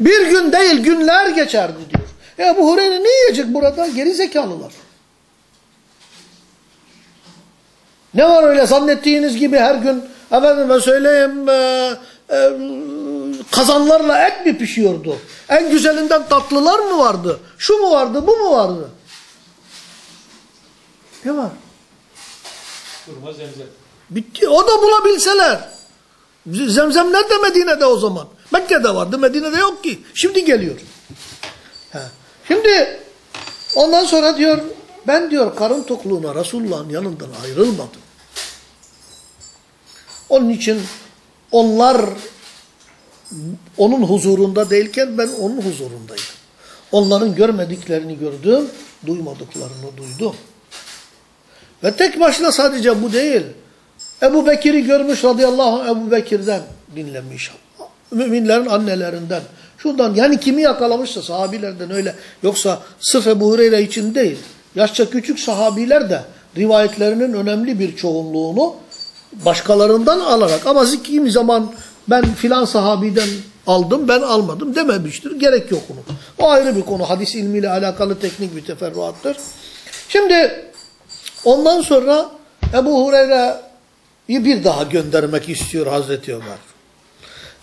Bir gün değil günler geçerdi diyor. Ya bu Hureyre ne yiyecek burada? Geri zekalılar. Ne var öyle zannettiğiniz gibi her gün efendime söyleyeyim e, e, kazanlarla et mi pişiyordu? En güzelinden tatlılar mı vardı? Şu mu vardı bu mu vardı? Ne var? Durma zemzem. Bitti. O da bulabilseler. Zemzem nerede Medine'de o zaman? Mekke'de vardı. Medine'de yok ki. Şimdi geliyor. Ha. Şimdi Ondan sonra diyor ben diyor karın tokluğuna Resulullah'ın yanından ayrılmadım. Onun için onlar onun huzurunda değilken ben onun huzurundaydım. Onların görmediklerini gördüm, duymadıklarını duydum. Ve tek başına sadece bu değil. Ebu Bekir'i görmüş radıyallahu anh Ebu Bekir'den dinlemiş. Müminlerin annelerinden. Şundan yani kimi yakalamışsa sahabilerden öyle. Yoksa sırf Ebu Hureyre için değil. Yaşça küçük sahabiler de rivayetlerinin önemli bir çoğunluğunu başkalarından alarak ama kimi zaman ben filan sahabiden aldım ben almadım dememiştir. Gerek yok onun. O ayrı bir konu. Hadis ilmiyle alakalı teknik bir teferruattır. Şimdi ondan sonra Ebu Hureyre'yi bir daha göndermek istiyor Hazreti Ömer.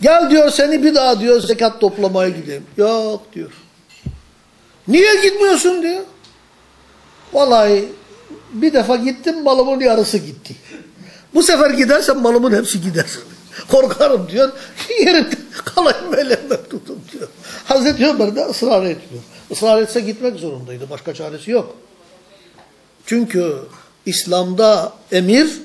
Gel diyor seni bir daha diyor zekat toplamaya gideyim. Yok diyor. Niye gitmiyorsun diyor. Vallahi bir defa gittim malımın yarısı gitti. Bu sefer gidersem malımın hepsi gider. Korkarım diyor. Yerimde kalayım elimden tutun diyor. Hazreti Ömer de ısrar etmiyor. Israr etse gitmek zorundaydı. Başka çaresi yok. Çünkü İslam'da emir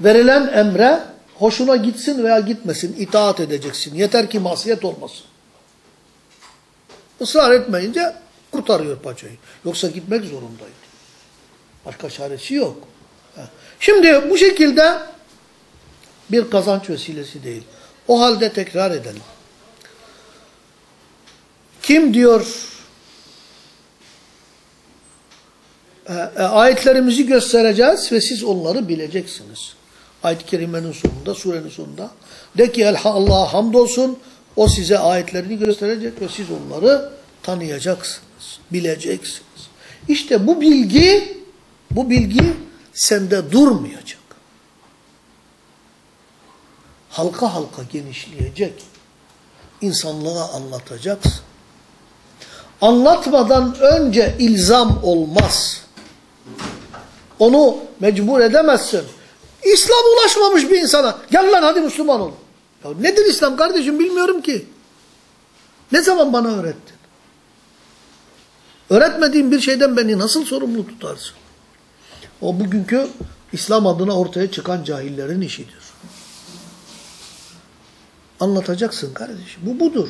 verilen emre hoşuna gitsin veya gitmesin itaat edeceksin. Yeter ki masiyet olmasın. Israr etmeyince kurtarıyor paçayı. Yoksa gitmek zorundaydı. Başka çaresi yok. Şimdi bu şekilde bir kazanç vesilesi değil. O halde tekrar edelim. Kim diyor e, e, ayetlerimizi göstereceğiz ve siz onları bileceksiniz. Ayet-i Kerime'nin sonunda, surenin sonunda. De ki Allah'a hamdolsun, o size ayetlerini gösterecek ve siz onları tanıyacaksınız, bileceksiniz. İşte bu bilgi, bu bilgi sende durmayacak. Halka halka genişleyecek. İnsanlığa anlatacaksın. Anlatmadan önce ilzam olmaz. Onu mecbur edemezsin. İslam ulaşmamış bir insana. Gel lan hadi Müslüman ol. Ya nedir İslam kardeşim bilmiyorum ki. Ne zaman bana öğrettin? Öğretmediğin bir şeyden beni nasıl sorumlu tutarsın? O bugünkü İslam adına ortaya çıkan cahillerin işidir. Anlatacaksın kardeşim. Bu budur.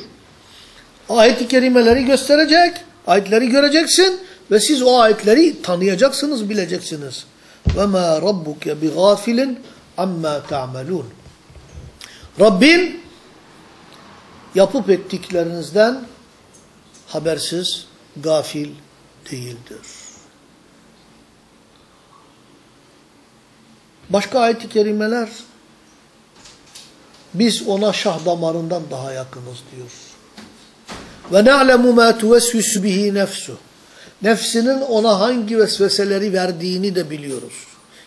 Ayet-i kerimeleri gösterecek, ayetleri göreceksin ve siz o ayetleri tanıyacaksınız, bileceksiniz. وَمَا رَبُّكَ بِغَافِلٍ عَمَّا تَعْمَلُونَ Rabbin yapıp ettiklerinizden habersiz, gafil değildir. Başka ayet-i kerimeler biz ona şah damarından daha yakınız diyor. Ve na'lemu ma tuvesvisu bihi nefsu. Nefsinin ona hangi vesveseleri verdiğini de biliyoruz.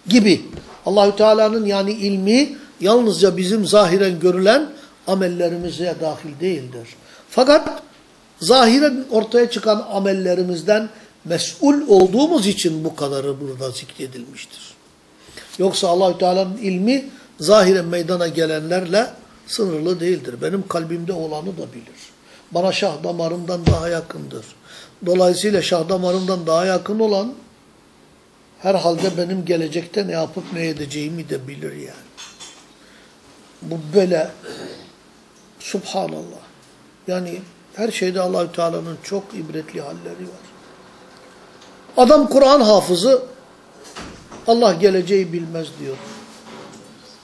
Gibi. Allahü Teala'nın yani ilmi yalnızca bizim zahiren görülen amellerimize dahil değildir. Fakat zahiren ortaya çıkan amellerimizden mesul olduğumuz için bu kadarı burada zikredilmiştir. Yoksa Allahü Teala'nın ilmi zahiren meydana gelenlerle sınırlı değildir. Benim kalbimde olanı da bilir. Bana şah damarımdan daha yakındır. Dolayısıyla şah damarımdan daha yakın olan herhalde benim gelecekte ne yapıp ne edeceğimi de bilir yani. Bu böyle subhanallah. Yani her şeyde Allahü Teala'nın çok ibretli halleri var. Adam Kur'an hafızı Allah geleceği bilmez diyor.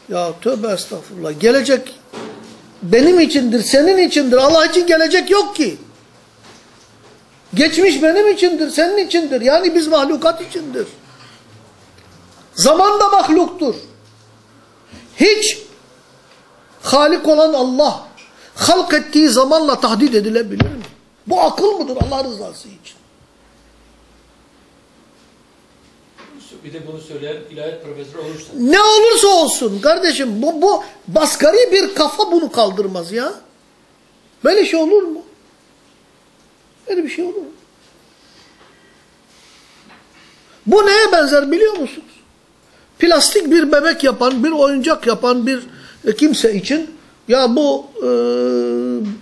Ya tövbe estağfurullah. Gelecek benim içindir, senin içindir. Allah için gelecek yok ki. Geçmiş benim içindir, senin içindir. Yani biz mahlukat içindir. Zaman da mahluktur. Hiç Halik olan Allah halk ettiği zamanla tahdit edilebilir mi? Bu akıl mıdır Allah rızası için? Bir de bunu söyleyen ilahiyat profesörü olursa. Ne olursa olsun kardeşim bu, bu baskari bir kafa bunu kaldırmaz ya. Böyle şey olur mu? Böyle bir şey olur mu? Bu neye benzer biliyor musunuz? Plastik bir bebek yapan, bir oyuncak yapan bir e, kimse için ya bu e,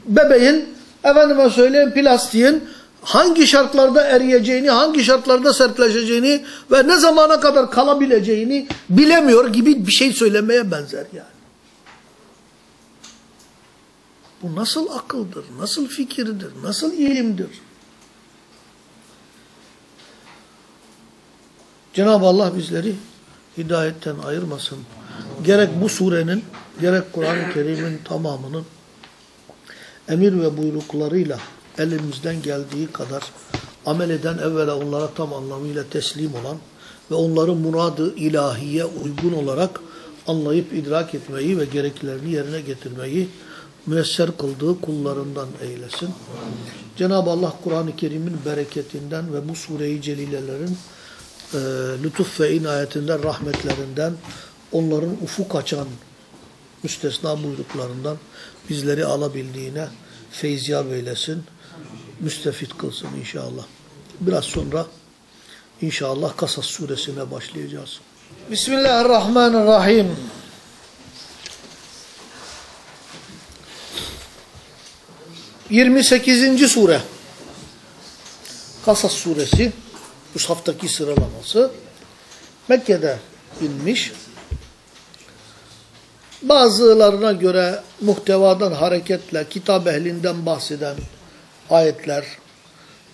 bebeğin efendime söyleyeyim plastiğin hangi şartlarda eriyeceğini, hangi şartlarda sertleşeceğini ve ne zamana kadar kalabileceğini bilemiyor gibi bir şey söylemeye benzer yani. Bu nasıl akıldır, nasıl fikirdir, nasıl ilimdir? Cenab-ı Allah bizleri hidayetten ayırmasın. Gerek bu surenin, gerek Kur'an-ı Kerim'in tamamının emir ve buyruklarıyla elimizden geldiği kadar amel eden evvela onlara tam anlamıyla teslim olan ve onların muradı ilahiye uygun olarak anlayıp idrak etmeyi ve gereklerini yerine getirmeyi müyesser kıldığı kullarından eylesin. Cenab-ı Allah Kur'an-ı Kerim'in bereketinden ve bu sure-i celilelerin e, lütuf ve inayetinden, rahmetlerinden, onların ufuk açan müstesna buyruklarından bizleri alabildiğine feyziyab eylesin, müstefit kılsın inşallah. Biraz sonra inşallah Kasas suresine başlayacağız. Bismillahirrahmanirrahim. Yirmi sekizinci sure. Kasas suresi. Mushaftaki sıralaması. Mekke'de inmiş. Bazılarına göre muhtevadan hareketle kitap ehlinden bahseden ayetler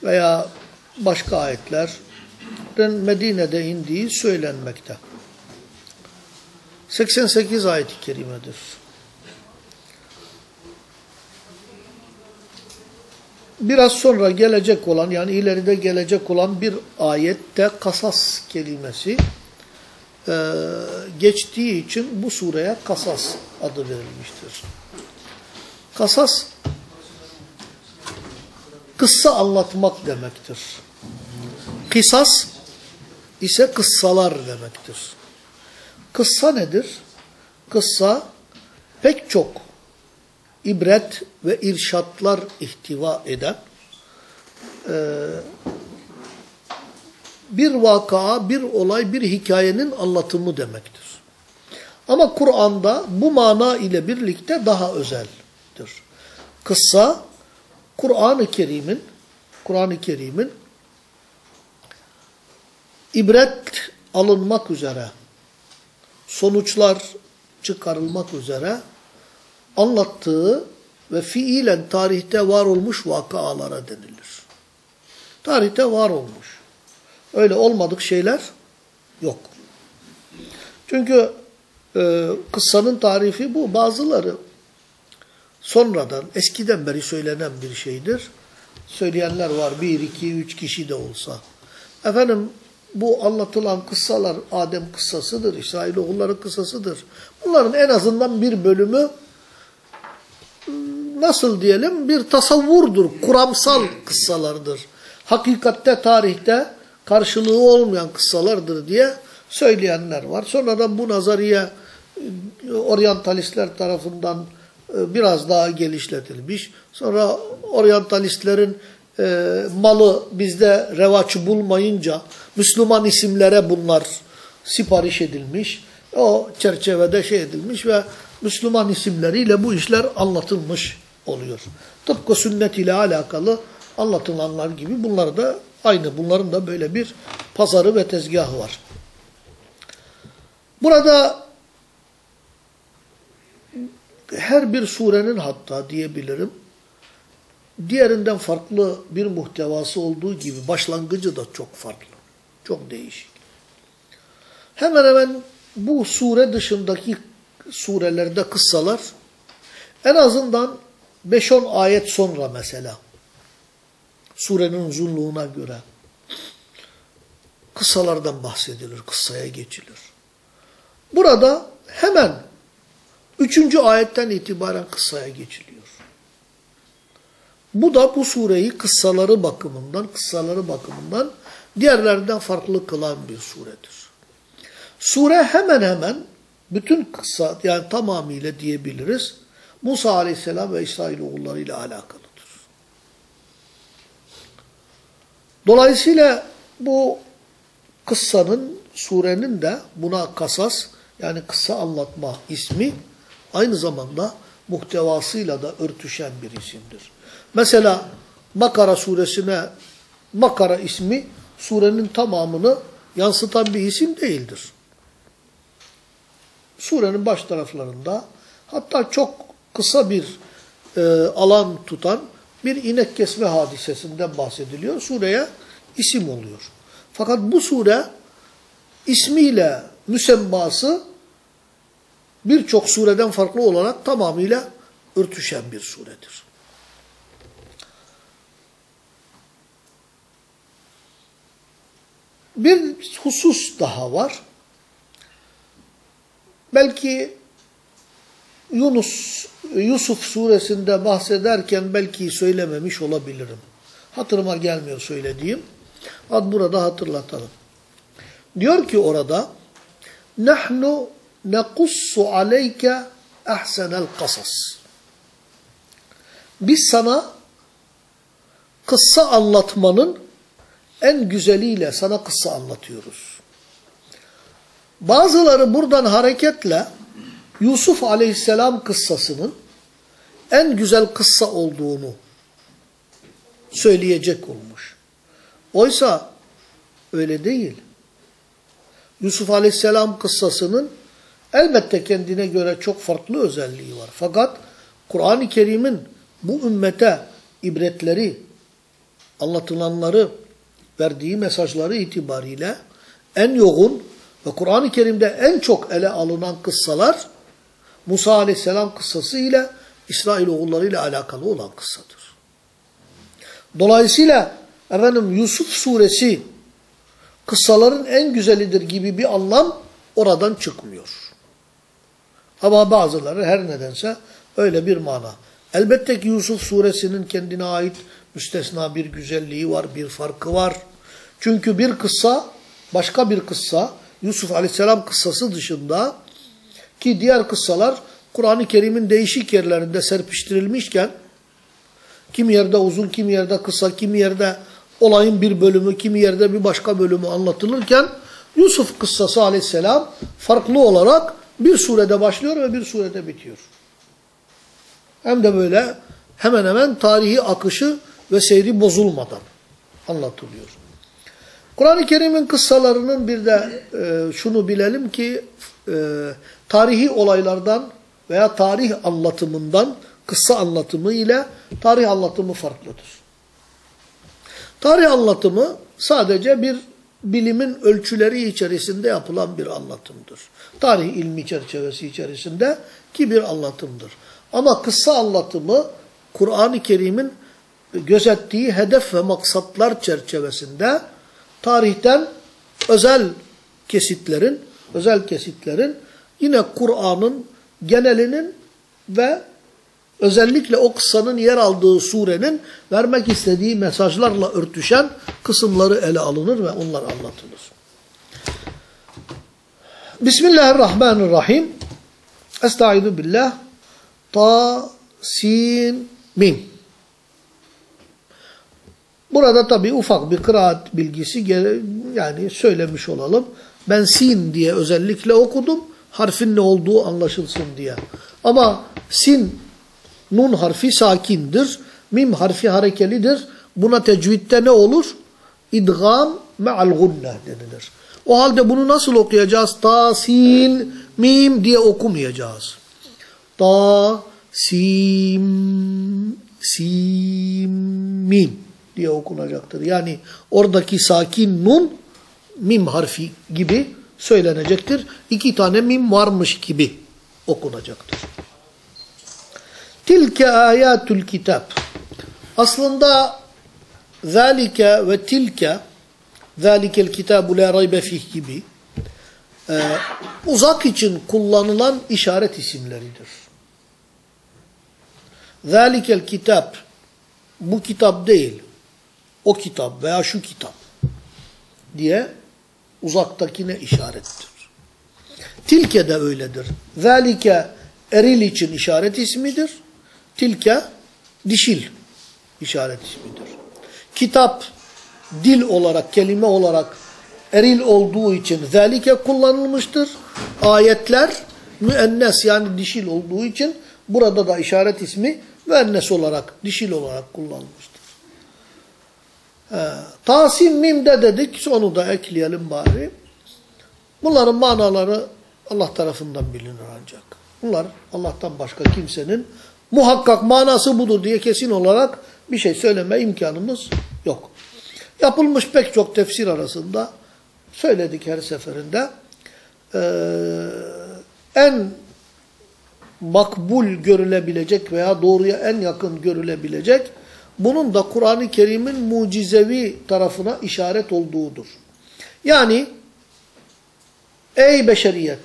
veya başka ayetlerin Medine'de indiği söylenmekte. 88 ayet-i kerimedir. Biraz sonra gelecek olan yani ileride gelecek olan bir ayette kasas kelimesi e, geçtiği için bu sureye kasas adı verilmiştir. Kasas kıssa anlatmak demektir. Kısas ise kıssalar demektir. Kıssa nedir? Kıssa pek çok ibret ve irşatlar ihtiva eden e, bir vaka, bir olay, bir hikayenin anlatımı demektir. Ama Kur'an'da bu mana ile birlikte daha özeldir. Kıssa Kur'an-ı Kerim'in Kur'an-ı Kerim'in ibret alınmak üzere sonuçlar çıkarılmak üzere anlattığı ve fiilen tarihte var olmuş vakalara denilir. Tarihte var olmuş. Öyle olmadık şeyler yok. Çünkü e, kıssanın tarifi bu. Bazıları sonradan, eskiden beri söylenen bir şeydir. Söyleyenler var. Bir, iki, üç kişi de olsa. Efendim bu anlatılan kıssalar Adem kıssasıdır, İsrailoğulları kıssasıdır. Bunların en azından bir bölümü nasıl diyelim bir tasavvurdur, kuramsal kıssalardır. Hakikatte, tarihte karşılığı olmayan kıssalardır diye söyleyenler var. Sonradan bu nazariye oryantalistler tarafından biraz daha geliştirilmiş. Sonra oryantalistlerin e, malı bizde revaç bulmayınca Müslüman isimlere bunlar sipariş edilmiş. O çerçevede şey edilmiş ve Müslüman isimleriyle bu işler anlatılmış oluyor. Tıpkı sünnet ile alakalı anlatılanlar gibi bunlar da aynı. Bunların da böyle bir pazarı ve tezgahı var. Burada her bir surenin hatta diyebilirim diğerinden farklı bir muhtevası olduğu gibi başlangıcı da çok farklı. Çok değişik. Hemen hemen bu sure dışındaki surelerde kıssalar en azından 5-10 ayet sonra mesela surenin uzunluğuna göre kıssalardan bahsedilir, kıssaya geçilir. Burada hemen 3. ayetten itibaren kıssaya geçiliyor. Bu da bu sureyi kıssaları bakımından, kıssaları bakımından diğerlerinden farklı kılan bir suredir. Sure hemen hemen bütün kıssa yani tamamıyla diyebiliriz Musa aleyhisselam ve İsrailoğulları ile alakalıdır. Dolayısıyla bu kıssanın, surenin de buna kasas yani kıssa anlatma ismi aynı zamanda muhtevasıyla da örtüşen bir isimdir. Mesela Bakara suresine Bakara ismi surenin tamamını yansıtan bir isim değildir. Surenin baş taraflarında hatta çok kısa bir e, alan tutan bir inek kesme hadisesinden bahsediliyor. Sureye isim oluyor. Fakat bu sure ismiyle müsemması birçok sureden farklı olarak tamamıyla örtüşen bir suredir. Bir husus daha var. Belki Yunus, Yusuf suresinde bahsederken belki söylememiş olabilirim. Hatırıma gelmiyor söylediğim. Ad burada hatırlatalım. Diyor ki orada nahnu nekussu aleyke ahsenel kasas. Biz sana kıssa anlatmanın en güzeliyle sana kıssa anlatıyoruz. Bazıları buradan hareketle Yusuf aleyhisselam kıssasının en güzel kıssa olduğunu söyleyecek olmuş. Oysa öyle değil. Yusuf aleyhisselam kıssasının elbette kendine göre çok farklı özelliği var. Fakat Kur'an-ı Kerim'in bu ümmete ibretleri, anlatılanları, verdiği mesajları itibariyle en yoğun ve Kur'an-ı Kerim'de en çok ele alınan kıssalar Musa aleyhisselam kıssası ile İsrail oğulları ile alakalı olan kıssadır. Dolayısıyla efendim Yusuf suresi kıssaların en güzelidir gibi bir anlam oradan çıkmıyor. Ama bazıları her nedense öyle bir mana. Elbette ki Yusuf suresinin kendine ait müstesna bir güzelliği var, bir farkı var. Çünkü bir kıssa, başka bir kıssa, Yusuf aleyhisselam kıssası dışında ki diğer kıssalar Kur'an-ı Kerim'in değişik yerlerinde serpiştirilmişken, kim yerde uzun, kim yerde kısa, kim yerde olayın bir bölümü, kimi yerde bir başka bölümü anlatılırken, Yusuf kıssası aleyhisselam farklı olarak bir surede başlıyor ve bir surede bitiyor. Hem de böyle hemen hemen tarihi akışı ve seyri bozulmadan anlatılıyor. Kur'an-ı Kerim'in kıssalarının bir de e, şunu bilelim ki e, tarihi olaylardan veya tarih anlatımından kıssa anlatımı ile tarih anlatımı farklıdır. Tarih anlatımı sadece bir bilimin ölçüleri içerisinde yapılan bir anlatımdır. Tarih ilmi çerçevesi içerisinde ki bir anlatımdır. Ama kıssa anlatımı Kur'an-ı Kerim'in gözettiği hedef ve maksatlar çerçevesinde tarihten özel kesitlerin, özel kesitlerin yine Kur'an'ın genelinin ve özellikle o kıssanın yer aldığı surenin vermek istediği mesajlarla örtüşen kısımları ele alınır ve onlar anlatılır. Bismillahirrahmanirrahim. Estaizu billah. Ta, sin, mim. Burada tabii ufak bir kıraat bilgisi yani söylemiş olalım. Ben sin diye özellikle okudum. Harfin ne olduğu anlaşılsın diye. Ama sin nun harfi sakindir. Mim harfi harekelidir. Buna tecvidde ne olur? İdgam me'al gunneh denilir. O halde bunu nasıl okuyacağız? Ta, sin, mim diye okumayacağız. Ta, sim, sim, mim diye okunacaktır. Yani oradaki sakin nun mim harfi gibi söylenecektir. İki tane mim varmış gibi okunacaktır. Tilke ayatul kitap. Aslında zalike ve tilke zalikel kitabu la raybe fih gibi e, uzak için kullanılan işaret isimleridir. Zalikel kitap bu kitap değil o kitap veya şu kitap diye uzaktakine işarettir. Tilke de öyledir. Zalike eril için işaret ismidir. Tilke dişil işaret ismidir. Kitap dil olarak, kelime olarak eril olduğu için zalike kullanılmıştır. Ayetler müennes yani dişil olduğu için burada da işaret ismi müennes olarak, dişil olarak kullanılmıştır. He, Tasim mimde dedik, onu da ekleyelim bari. Bunların manaları Allah tarafından bilinir ancak. Bunlar Allah'tan başka kimsenin muhakkak manası budur diye kesin olarak bir şey söyleme imkanımız yok. Yapılmış pek çok tefsir arasında söyledik her seferinde. Ee, en makbul görülebilecek veya doğruya en yakın görülebilecek bunun da Kur'an-ı Kerim'in mucizevi tarafına işaret olduğudur. Yani ey beşeriyet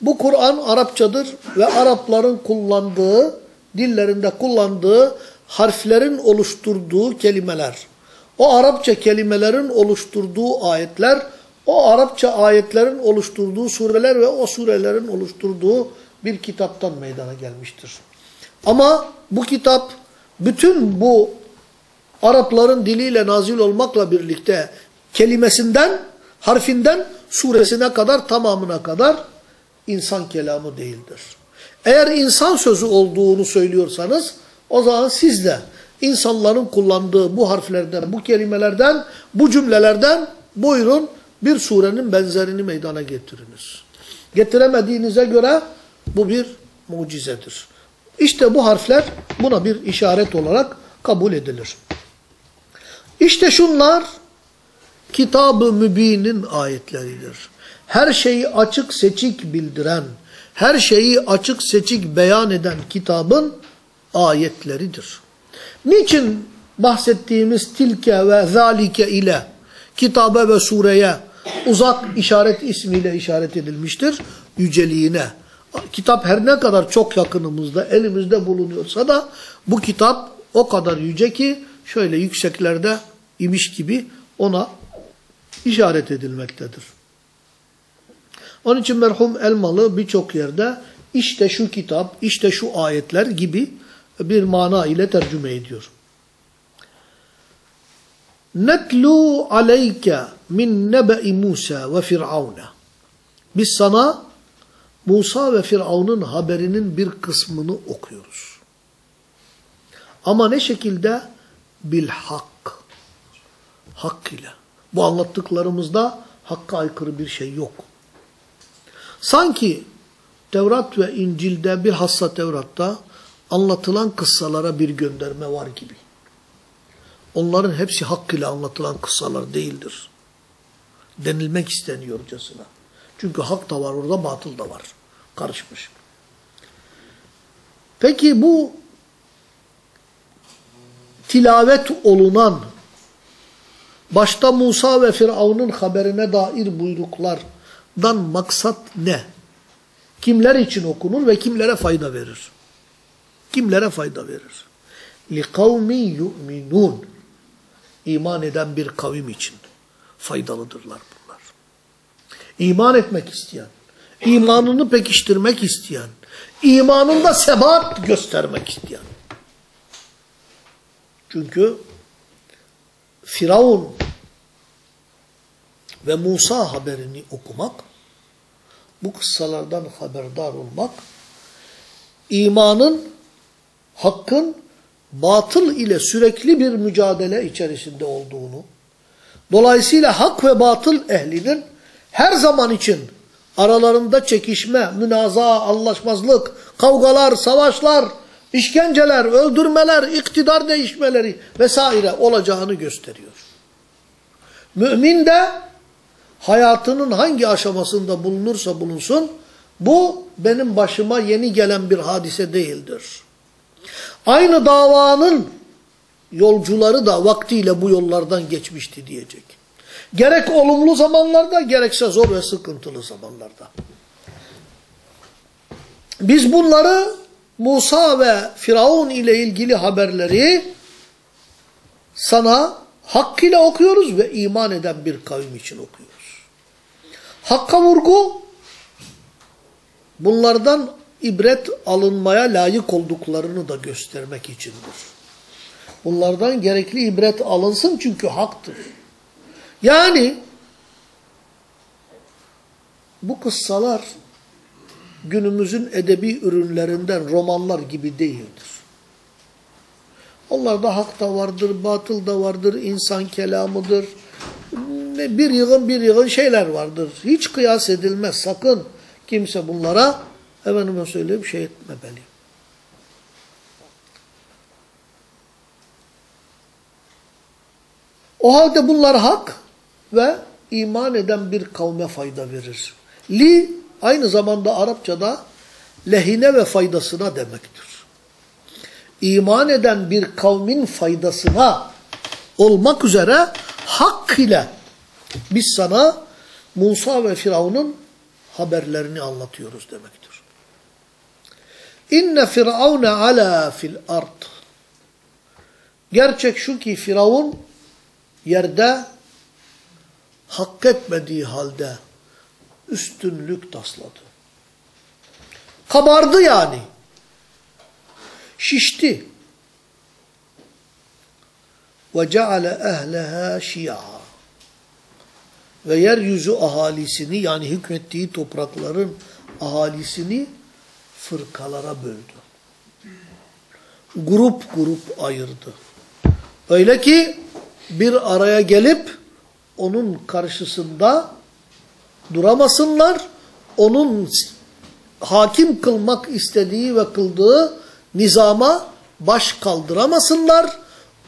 bu Kur'an Arapçadır ve Arapların kullandığı, dillerinde kullandığı harflerin oluşturduğu kelimeler. O Arapça kelimelerin oluşturduğu ayetler, o Arapça ayetlerin oluşturduğu sureler ve o surelerin oluşturduğu bir kitaptan meydana gelmiştir. Ama bu kitap bütün bu Arapların diliyle nazil olmakla birlikte kelimesinden, harfinden suresine kadar tamamına kadar insan kelamı değildir. Eğer insan sözü olduğunu söylüyorsanız o zaman siz de insanların kullandığı bu harflerden, bu kelimelerden, bu cümlelerden buyurun bir surenin benzerini meydana getiriniz. Getiremediğinize göre bu bir mucizedir. İşte bu harfler buna bir işaret olarak kabul edilir. İşte şunlar Kitab-ı Mübin'in ayetleridir. Her şeyi açık seçik bildiren, her şeyi açık seçik beyan eden kitabın ayetleridir. Niçin bahsettiğimiz tilke ve zalike ile kitabe ve sureye uzak işaret ismiyle işaret edilmiştir? Yüceliğine. Kitap her ne kadar çok yakınımızda, elimizde bulunuyorsa da bu kitap o kadar yüce ki şöyle yükseklerde imiş gibi ona işaret edilmektedir. Onun için merhum Elmalı birçok yerde işte şu kitap, işte şu ayetler gibi bir mana ile tercüme ediyor. Netlu aleyke min nebe'i Musa ve Firavun'a. Biz sana Musa ve Firavun'un haberinin bir kısmını okuyoruz. Ama ne şekilde? Bil hak. Hak ile. Bu anlattıklarımızda hakka aykırı bir şey yok. Sanki Tevrat ve İncil'de bilhassa Tevrat'ta anlatılan kıssalara bir gönderme var gibi. Onların hepsi hak ile anlatılan kıssalar değildir. Denilmek isteniyorcasına. Çünkü hak da var orada, batıl da var. Karışmış. Peki bu tilavet olunan başta Musa ve Firavun'un haberine dair buyruklardan maksat ne? Kimler için okunur ve kimlere fayda verir? Kimlere fayda verir? لِقَوْمِ يُؤْمِنُونَ İman eden bir kavim için faydalıdırlar bunlar. İman etmek isteyen, imanını pekiştirmek isteyen, imanında sebat göstermek isteyen. Çünkü Firavun ve Musa haberini okumak, bu kıssalardan haberdar olmak, imanın, hakkın batıl ile sürekli bir mücadele içerisinde olduğunu, dolayısıyla hak ve batıl ehlinin her zaman için aralarında çekişme, münazaa, anlaşmazlık, kavgalar, savaşlar, işkenceler, öldürmeler, iktidar değişmeleri vesaire olacağını gösteriyor. Mümin de hayatının hangi aşamasında bulunursa bulunsun, bu benim başıma yeni gelen bir hadise değildir. Aynı davanın yolcuları da vaktiyle bu yollardan geçmişti diyecek. Gerek olumlu zamanlarda gerekse zor ve sıkıntılı zamanlarda. Biz bunları Musa ve Firavun ile ilgili haberleri sana hakkıyla okuyoruz ve iman eden bir kavim için okuyoruz. Hakka vurgu bunlardan ibret alınmaya layık olduklarını da göstermek içindir. Bunlardan gerekli ibret alınsın çünkü haktır. Yani bu kıssalar günümüzün edebi ürünlerinden romanlar gibi değildir. Onlarda hak da vardır, batıl da vardır, insan kelamıdır. Bir yığın bir yığın şeyler vardır. Hiç kıyas edilmez. Sakın kimse bunlara efendime söyleyeyim şey etmemeli. O halde bunlar hak ve iman eden bir kavme fayda verir. Li aynı zamanda Arapçada lehine ve faydasına demektir. İman eden bir kavmin faydasına olmak üzere hak ile biz sana Musa ve Firavun'un haberlerini anlatıyoruz demektir. İnne firavune ala fil ard. Gerçek şu ki Firavun yerde hak etmediği halde üstünlük tasladı. Kabardı yani. Şişti. Ve ceale ehleha şia. Ve yeryüzü ahalisini yani hükmettiği toprakların ahalisini fırkalara böldü. Grup grup ayırdı. Öyle ki bir araya gelip onun karşısında duramasınlar. Onun hakim kılmak istediği ve kıldığı nizama baş kaldıramasınlar.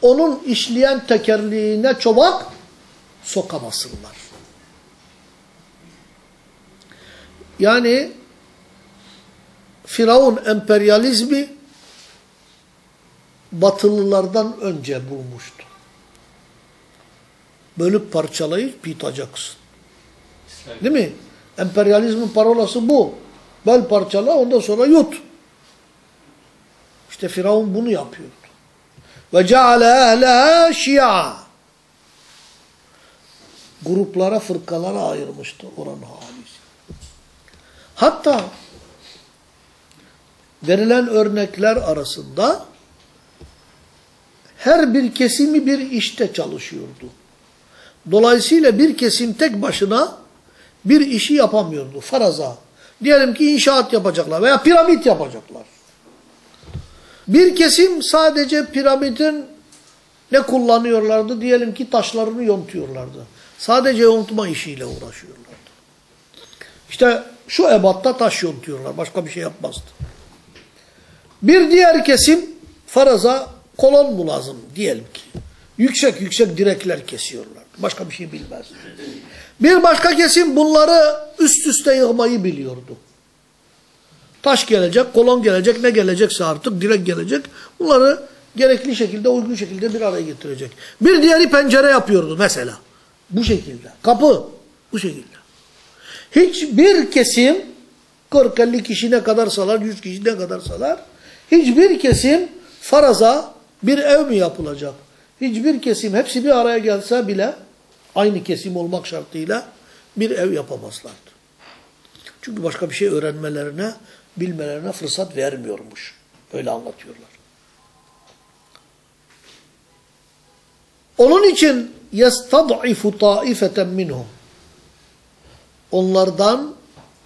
Onun işleyen tekerliğine çomak sokamasınlar. Yani Firavun emperyalizmi Batılılardan önce bulmuştu. Bölüp parçalayıp yutacaksın. Değil mi? Emperyalizmin parolası bu. Böl parçala ondan sonra yut. İşte Firavun bunu yapıyordu. Ve ceale ehleha şia. Gruplara, fırkalara ayırmıştı halisi. Hatta verilen örnekler arasında her bir kesimi bir işte çalışıyordu. Dolayısıyla bir kesim tek başına bir işi yapamıyordu. Faraza. Diyelim ki inşaat yapacaklar veya piramit yapacaklar. Bir kesim sadece piramidin ne kullanıyorlardı? Diyelim ki taşlarını yontuyorlardı. Sadece yontma işiyle uğraşıyorlardı. İşte şu ebatta taş yontuyorlar. Başka bir şey yapmazdı. Bir diğer kesim faraza kolon mu lazım diyelim ki. Yüksek yüksek direkler kesiyorlar. Başka bir şey bilmez. Bir başka kesim bunları üst üste yığmayı biliyordu. Taş gelecek, kolon gelecek, ne gelecekse artık direk gelecek. Bunları gerekli şekilde, uygun şekilde bir araya getirecek. Bir diğeri pencere yapıyordu mesela. Bu şekilde. Kapı. Bu şekilde. Hiçbir kesim 40-50 kişi ne kadar salar, 100 kişi ne kadar salar. Hiçbir kesim faraza bir ev mi yapılacak? Hiçbir kesim hepsi bir araya gelse bile aynı kesim olmak şartıyla bir ev yapamazlardı. Çünkü başka bir şey öğrenmelerine, bilmelerine fırsat vermiyormuş. Öyle anlatıyorlar. Onun için يَسْتَضْعِفُ طَائِفَةً minhum. onlardan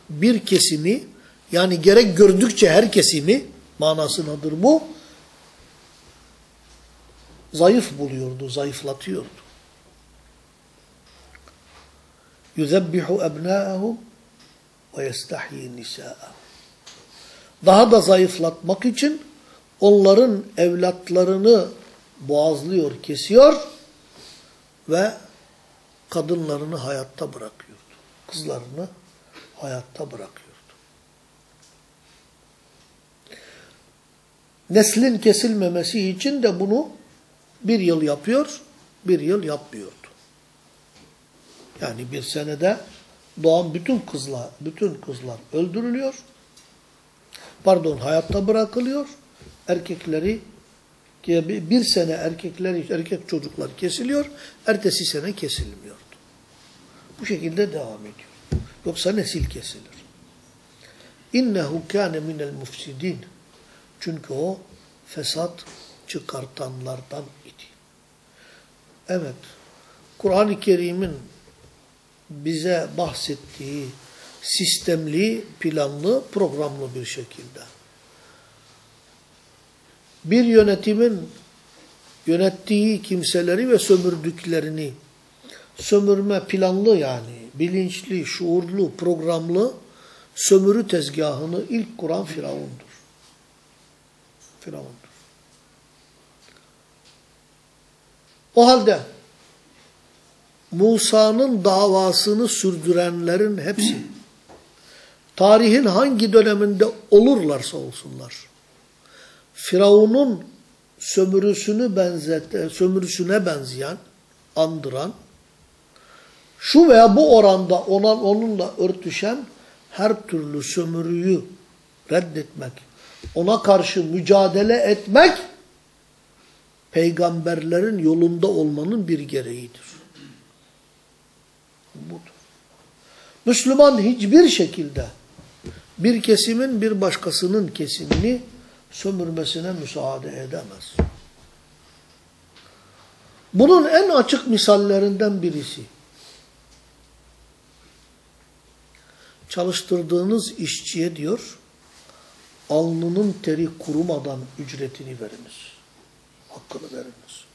bir kesimi yani gerek gördükçe her kesimi manasındadır bu zayıf buluyordu, zayıflatıyordu. Yuzebbihu ebnâehum ve yestahyi nisâehum. Daha da zayıflatmak için onların evlatlarını boğazlıyor, kesiyor ve kadınlarını hayatta bırakıyor. Kızlarını hayatta bırakıyordu. Neslin kesilmemesi için de bunu bir yıl yapıyor, bir yıl yapmıyordu. Yani bir senede doğan bütün kızlar, bütün kızlar öldürülüyor. Pardon, hayatta bırakılıyor. Erkekleri bir sene erkekler, erkek çocuklar kesiliyor, ertesi sene kesilmiyordu. Bu şekilde devam ediyor. Yoksa nesil kesilir. İnnehu kâne minel mufsidin. Çünkü o fesat çıkartanlardan idi. Evet, Kur'an-ı Kerim'in bize bahsettiği sistemli, planlı, programlı bir şekilde. Bir yönetimin yönettiği kimseleri ve sömürdüklerini sömürme planlı yani bilinçli, şuurlu, programlı sömürü tezgahını ilk kuran Firavun'dur. Firavun'dur. O halde Musa'nın davasını sürdürenlerin hepsi tarihin hangi döneminde olurlarsa olsunlar Firavun'un sömürüsünü benzet, sömürüsüne benzeyen, andıran, şu veya bu oranda ona, onunla örtüşen her türlü sömürüyü reddetmek, ona karşı mücadele etmek, peygamberlerin yolunda olmanın bir gereğidir. Budur. Müslüman hiçbir şekilde bir kesimin bir başkasının kesimini sömürmesine müsaade edemez. Bunun en açık misallerinden birisi, çalıştırdığınız işçiye diyor, alnının teri kurumadan ücretini veriniz. Hakkını veriniz.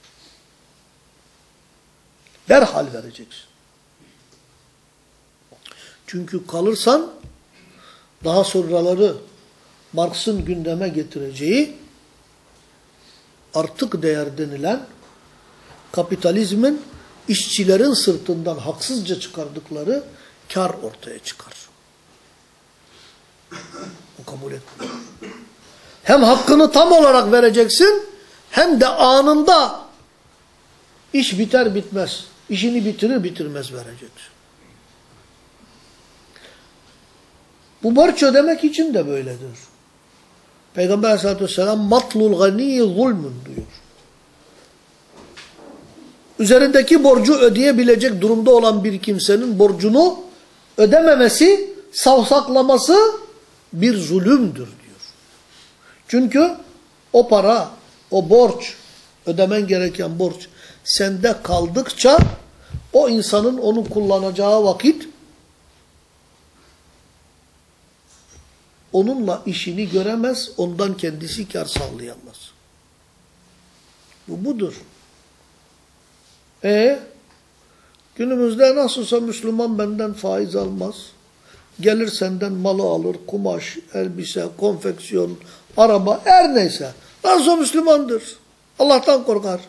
Derhal vereceksin. Çünkü kalırsan daha sonraları Marx'ın gündeme getireceği artık değer denilen kapitalizmin işçilerin sırtından haksızca çıkardıkları kar ortaya çıkar. O kabul etmiyor. Hem hakkını tam olarak vereceksin hem de anında iş biter bitmez. İşini bitirir bitirmez vereceksin. Bu borç ödemek için de böyledir. Peygamber aleyhissalatü vesselam matlul ganiyi zulmün diyor. Üzerindeki borcu ödeyebilecek durumda olan bir kimsenin borcunu ödememesi, savsaklaması bir zulümdür diyor. Çünkü o para, o borç, ödemen gereken borç sende kaldıkça o insanın onu kullanacağı vakit onunla işini göremez, ondan kendisi kar sağlayamaz. Bu budur. E günümüzde nasılsa Müslüman benden faiz almaz. Gelir senden malı alır, kumaş, elbise, konfeksiyon, araba, her neyse. Nasılsa Müslümandır. Allah'tan korkar.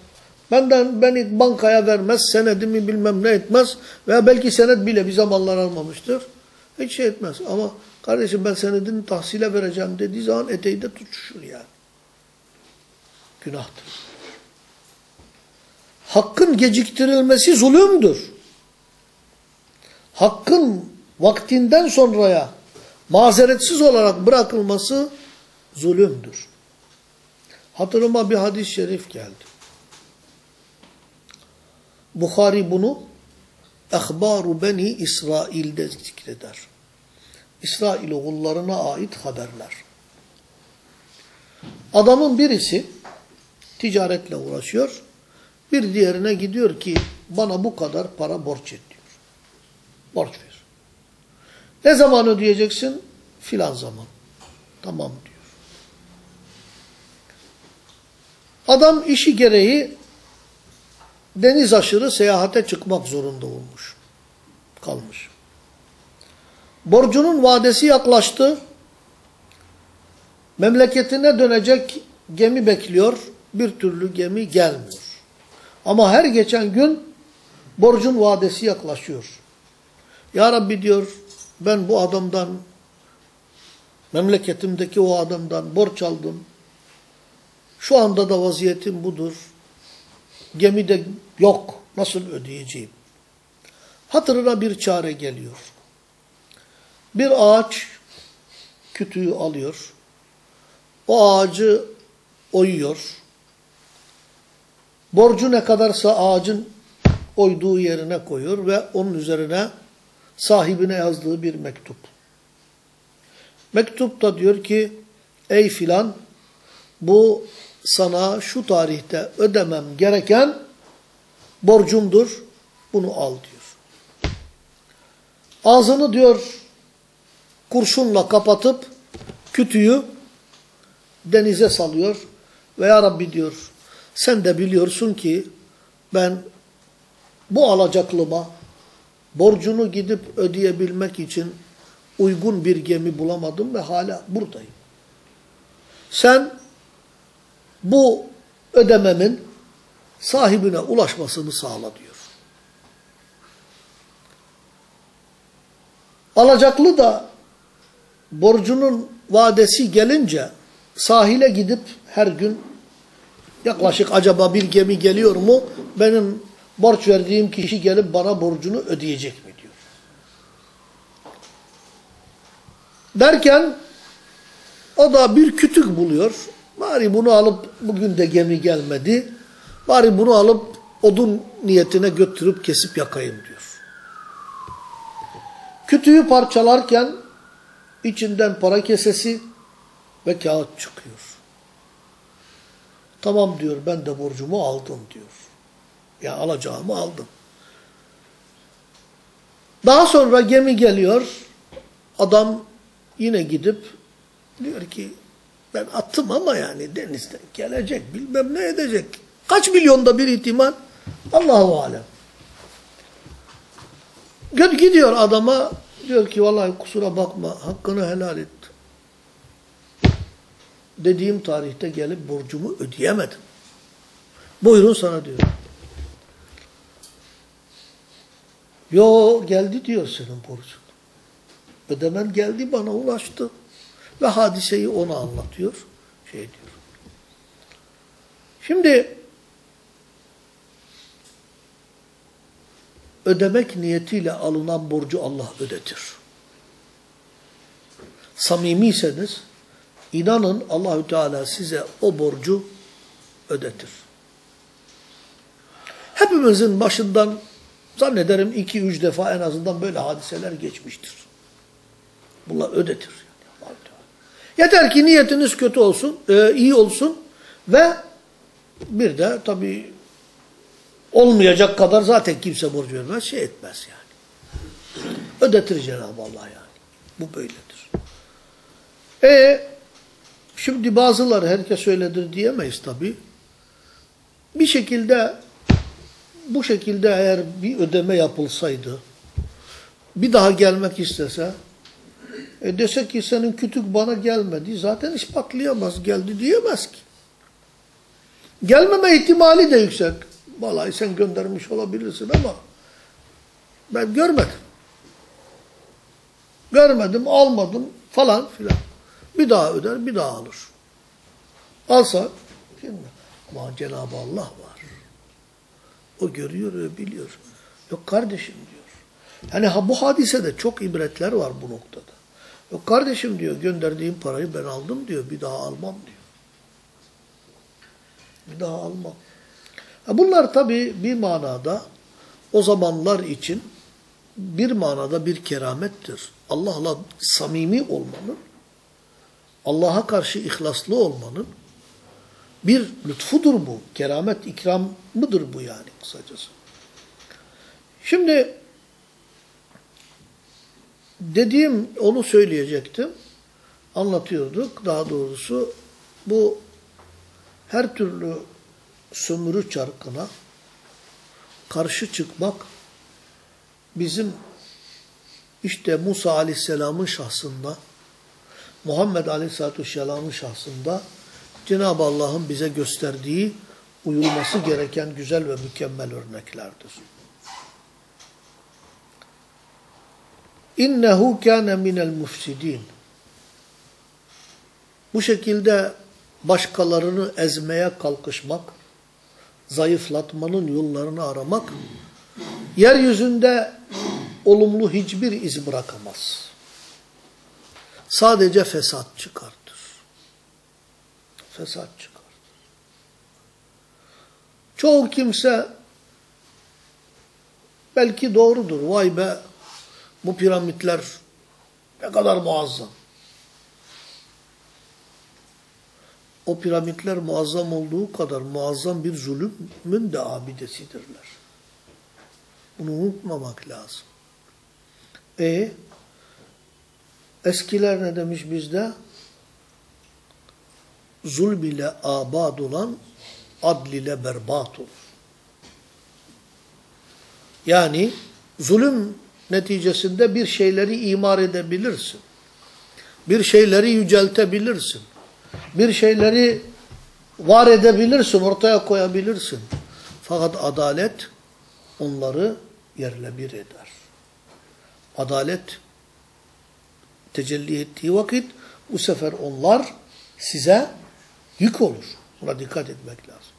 Benden beni bankaya vermez, senedimi bilmem ne etmez veya belki senet bile bir zamanlar almamıştır. Hiç şey etmez ama kardeşim ben senedini tahsile vereceğim dediği zaman eteği de tutuşur yani. Günahtır. Hakkın geciktirilmesi zulümdür. Hakkın vaktinden sonraya mazeretsiz olarak bırakılması zulümdür. Hatırıma bir hadis-i şerif geldi. Bukhari bunu Ehbaru Beni İsrail'de zikreder. İsrail oğullarına ait haberler. Adamın birisi ticaretle uğraşıyor. Bir diğerine gidiyor ki bana bu kadar para borç et diyor. Borç ver. Ne zaman ödeyeceksin? Filan zaman. Tamam diyor. Adam işi gereği deniz aşırı seyahate çıkmak zorunda olmuş. Kalmış. Borcunun vadesi yaklaştı. Memleketine dönecek gemi bekliyor. Bir türlü gemi gelmiyor. Ama her geçen gün borcun vadesi yaklaşıyor. Ya Rabbi diyor ben bu adamdan memleketimdeki o adamdan borç aldım. Şu anda da vaziyetim budur. Gemide yok. Nasıl ödeyeceğim? Hatırına bir çare geliyor. Bir ağaç kütüğü alıyor. O ağacı oyuyor. Borcu ne kadarsa ağacın oyduğu yerine koyuyor ve onun üzerine sahibine yazdığı bir mektup. Mektupta diyor ki ey filan bu sana şu tarihte ödemem gereken borcumdur. Bunu al diyor. Ağzını diyor kurşunla kapatıp kütüğü denize salıyor. Ve ya Rabbi diyor Sen de biliyorsun ki ben bu alacaklıma borcunu gidip ödeyebilmek için uygun bir gemi bulamadım ve hala buradayım. Sen bu ödememin sahibine ulaşmasını sağla diyor. Alacaklı da borcunun vadesi gelince sahile gidip her gün yaklaşık acaba bir gemi geliyor mu? Benim borç verdiğim kişi gelip bana borcunu ödeyecek mi diyor. Derken o da bir kütük buluyor. Bari bunu alıp bugün de gemi gelmedi. Bari bunu alıp odun niyetine götürüp kesip yakayım diyor. Kütüğü parçalarken içinden para kesesi ve kağıt çıkıyor. Tamam diyor ben de borcumu aldım diyor. Ya alacağımı aldım. Daha sonra gemi geliyor. Adam yine gidip diyor ki ben attım ama yani denizden gelecek bilmem ne edecek. Kaç milyonda bir ihtimal? Allahu alem. Gidiyor adama diyor ki vallahi kusura bakma hakkını helal et. Dediğim tarihte gelip borcumu ödeyemedim. Buyurun sana diyor. Yo geldi diyor senin borcun. Ödemen geldi bana ulaştı. Ve hadiseyi ona anlatıyor. Şey diyor. Şimdi ödemek niyetiyle alınan borcu Allah ödetir. Samimiyseniz inanın Allahü Teala size o borcu ödetir. Hepimizin başından zannederim iki üç defa en azından böyle hadiseler geçmiştir. Bunlar ödetir. Yani. Yeter ki niyetiniz kötü olsun, e, iyi olsun ve bir de tabii olmayacak kadar zaten kimse borç vermez, şey etmez yani. Ödetir Cenab-ı Allah yani. Bu böyledir. E şimdi bazıları herkes öyledir diyemeyiz tabii. Bir şekilde bu şekilde eğer bir ödeme yapılsaydı, bir daha gelmek istese, e dese ki senin kütük bana gelmedi, zaten ispatlayamaz, geldi diyemez ki. Gelmeme ihtimali de yüksek. Vallahi sen göndermiş olabilirsin ama ben görmedim. Görmedim, almadım falan filan. Bir daha öder, bir daha alır. Alsa, şimdi, ama Cenab-ı Allah var. O görüyor ve biliyor. Yok kardeşim diyor. Yani ha, bu hadisede çok ibretler var bu noktada. Yok kardeşim diyor gönderdiğim parayı ben aldım diyor. Bir daha almam diyor. Bir daha almam. Ha, bunlar tabi bir manada o zamanlar için bir manada bir keramettir. Allah'la samimi olmanın, Allah'a karşı ihlaslı olmanın bir lütfudur bu. Keramet, ikram mıdır bu yani kısacası. Şimdi dediğim onu söyleyecektim. Anlatıyorduk daha doğrusu bu her türlü sömürü çarkına karşı çıkmak bizim işte Musa Aleyhisselam'ın şahsında Muhammed Aleyhisselatü Vesselam'ın şahsında Cenab-ı Allah'ın bize gösterdiği uyulması gereken güzel ve mükemmel örneklerdir. İnnehu kâne minel mufsidin. Bu şekilde başkalarını ezmeye kalkışmak, zayıflatmanın yollarını aramak, yeryüzünde olumlu hiçbir iz bırakamaz. Sadece fesat çıkartır. Fesat çıkartır. Çoğu kimse belki doğrudur. Vay be bu piramitler ne kadar muazzam. O piramitler muazzam olduğu kadar muazzam bir zulümün de abidesidirler. Bunu unutmamak lazım. E eskiler ne demiş bizde? Zulm ile abad olan adl ile berbat olur. Yani zulüm neticesinde bir şeyleri imar edebilirsin. Bir şeyleri yüceltebilirsin. Bir şeyleri var edebilirsin, ortaya koyabilirsin. Fakat adalet onları yerle bir eder. Adalet tecelli ettiği vakit bu sefer onlar size yük olur. Buna dikkat etmek lazım.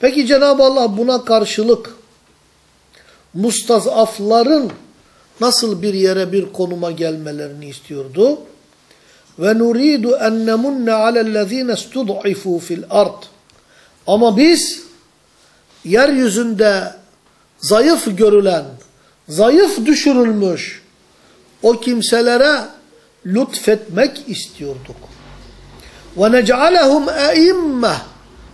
Peki Cenab-ı Allah buna karşılık mustazafların nasıl bir yere bir konuma gelmelerini istiyordu? Ve nuridu en alellezine stud'ifu fil ard. Ama biz yeryüzünde zayıf görülen, zayıf düşürülmüş o kimselere lütfetmek istiyorduk. Ve nec'alehum e'imme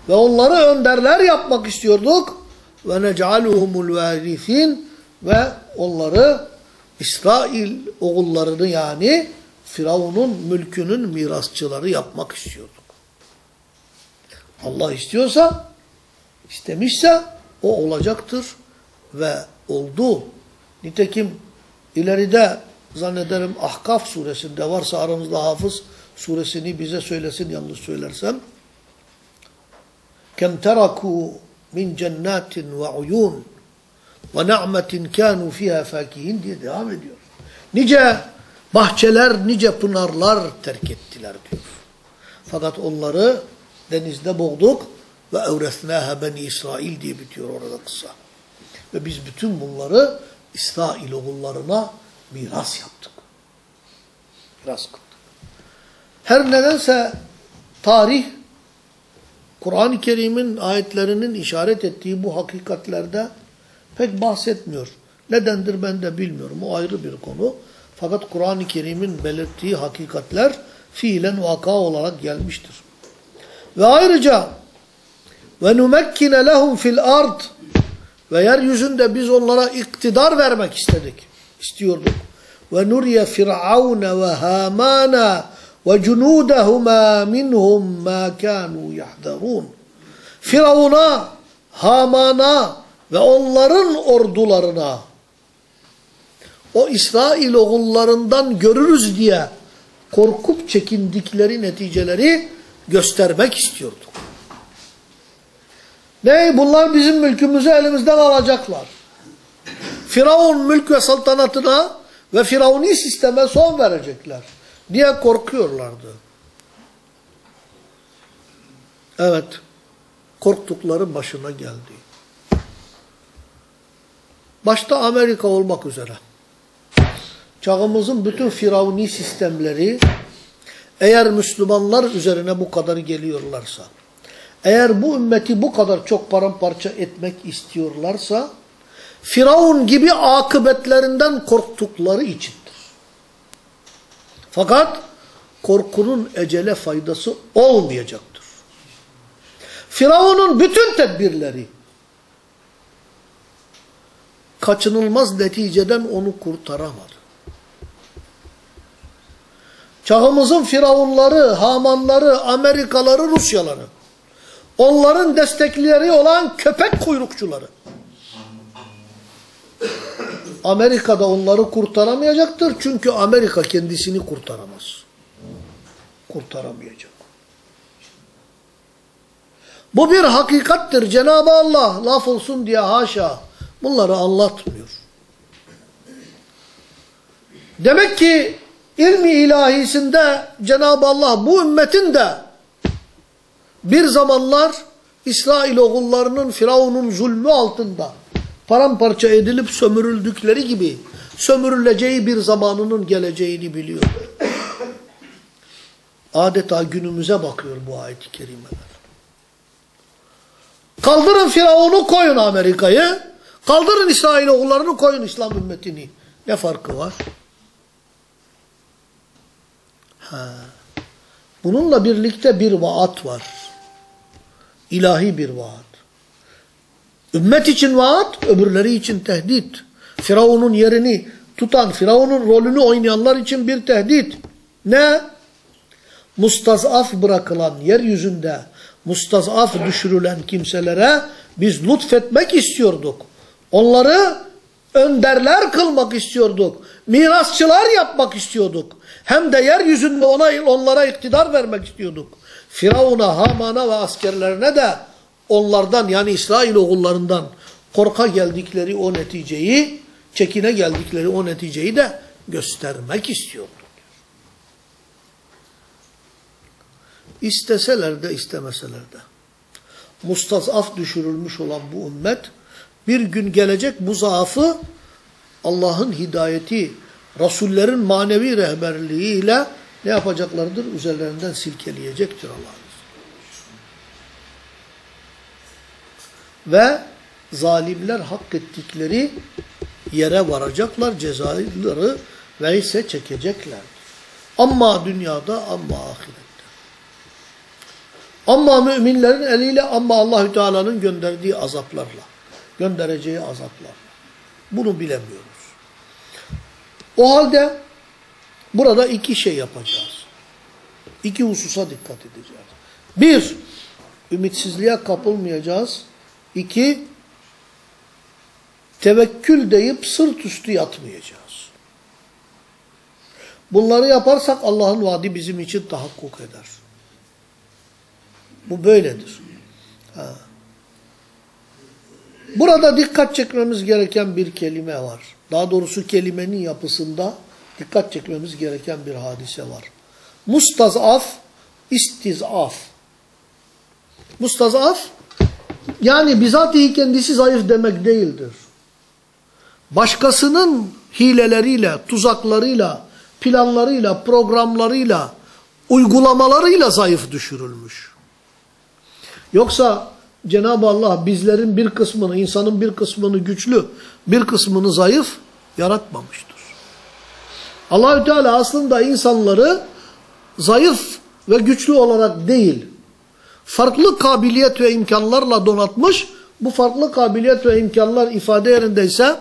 ve onları önderler yapmak istiyorduk. Ve nec'aluhumul varisin ve onları İsrail oğullarını yani Firavun'un mülkünün mirasçıları yapmak istiyorduk. Allah istiyorsa, istemişse o olacaktır ve oldu. Nitekim ileride zannederim Ahkaf suresinde varsa aramızda hafız suresini bize söylesin yanlış söylersem. Kem teraku min cennetin ve uyun ve na'metin kanu fiha fakihin diye devam ediyor. Nice bahçeler, nice pınarlar terk ettiler diyor. Fakat onları denizde boğduk ve evresnâhe beni İsrail diye bitiyor orada kısa. Ve biz bütün bunları İsrail oğullarına miras yaptık. Miras kıldık. Her nedense tarih Kur'an-ı Kerim'in ayetlerinin işaret ettiği bu hakikatlerde pek bahsetmiyor. Nedendir ben de bilmiyorum. O ayrı bir konu. Fakat Kur'an-ı Kerim'in belirttiği hakikatler fiilen vaka olarak gelmiştir. Ve ayrıca ve numekkine lehum fil ard ve yeryüzünde biz onlara iktidar vermek istedik. istiyorduk. Ve nuriye firavune ve hamana cunudahuma minhum ma kanu yahdarun. Firavuna, Haman'a ve onların ordularına o İsrail oğullarından görürüz diye korkup çekindikleri neticeleri göstermek istiyorduk. Ne? Bunlar bizim mülkümüzü elimizden alacaklar. Firavun mülk ve saltanatına ve firavuni sisteme son verecekler diye korkuyorlardı. Evet, korktukları başına geldi. Başta Amerika olmak üzere. Çağımızın bütün firavuni sistemleri eğer Müslümanlar üzerine bu kadar geliyorlarsa, eğer bu ümmeti bu kadar çok paramparça etmek istiyorlarsa, Firavun gibi akıbetlerinden korktukları içindir. Fakat korkunun ecele faydası olmayacaktır. Firavun'un bütün tedbirleri kaçınılmaz neticeden onu kurtaramadı. Çağımızın firavunları, Hamanları, Amerikaları, Rusyaları, onların destekleri olan köpek kuyrukçuları. Amerika'da onları kurtaramayacaktır çünkü Amerika kendisini kurtaramaz. Kurtaramayacak. Bu bir hakikattir. Cenab-ı Allah laf olsun diye haşa bunları anlatmıyor. Demek ki ilmi ilahisinde Cenab-ı Allah bu ümmetin de bir zamanlar İsrail oğullarının Firavun'un zulmü altında paramparça edilip sömürüldükleri gibi sömürüleceği bir zamanının geleceğini biliyor. Adeta günümüze bakıyor bu ayet-i kerimeler. Kaldırın Firavun'u koyun Amerika'yı. Kaldırın İsrail oğullarını koyun İslam ümmetini. Ne farkı var? Ha. Bununla birlikte bir vaat var. İlahi bir vaat. Ümmet için vaat, öbürleri için tehdit. Firavun'un yerini tutan, Firavun'un rolünü oynayanlar için bir tehdit. Ne? mustazaf bırakılan yeryüzünde mustazaf düşürülen kimselere biz lütfetmek istiyorduk. Onları önderler kılmak istiyorduk. Mirasçılar yapmak istiyorduk. Hem de yeryüzünde ona, onlara iktidar vermek istiyorduk. Firavun'a, Haman'a ve askerlerine de onlardan yani İsrail oğullarından korka geldikleri o neticeyi, çekine geldikleri o neticeyi de göstermek istiyorduk. İsteseler de istemeseler de. Mustazaf düşürülmüş olan bu ümmet bir gün gelecek bu zaafı Allah'ın hidayeti, Resullerin manevi rehberliğiyle ne yapacaklardır? Üzerlerinden silkeleyecektir Allah. Ve zalimler hak ettikleri yere varacaklar, cezaları ve ise çekecekler. Ama dünyada, ama ahirette. Ama müminlerin eliyle, ama Allahü Teala'nın gönderdiği azaplarla, göndereceği azaplarla. Bunu bilemiyoruz. O halde burada iki şey yapacağız. İki hususa dikkat edeceğiz. Bir, ümitsizliğe kapılmayacağız. İki, tevekkül deyip sırt üstü yatmayacağız. Bunları yaparsak Allah'ın vaadi bizim için tahakkuk eder. Bu böyledir. Ha. Burada dikkat çekmemiz gereken bir kelime var. Daha doğrusu kelimenin yapısında dikkat çekmemiz gereken bir hadise var. Mustazaf, istizaf. Mustazaf, yani bizatihi kendisi zayıf demek değildir. Başkasının hileleriyle, tuzaklarıyla, planlarıyla, programlarıyla, uygulamalarıyla zayıf düşürülmüş. Yoksa Cenab-ı Allah bizlerin bir kısmını, insanın bir kısmını güçlü, bir kısmını zayıf yaratmamıştır. Allahü Teala aslında insanları zayıf ve güçlü olarak değil, farklı kabiliyet ve imkanlarla donatmış. Bu farklı kabiliyet ve imkanlar ifade yerindeyse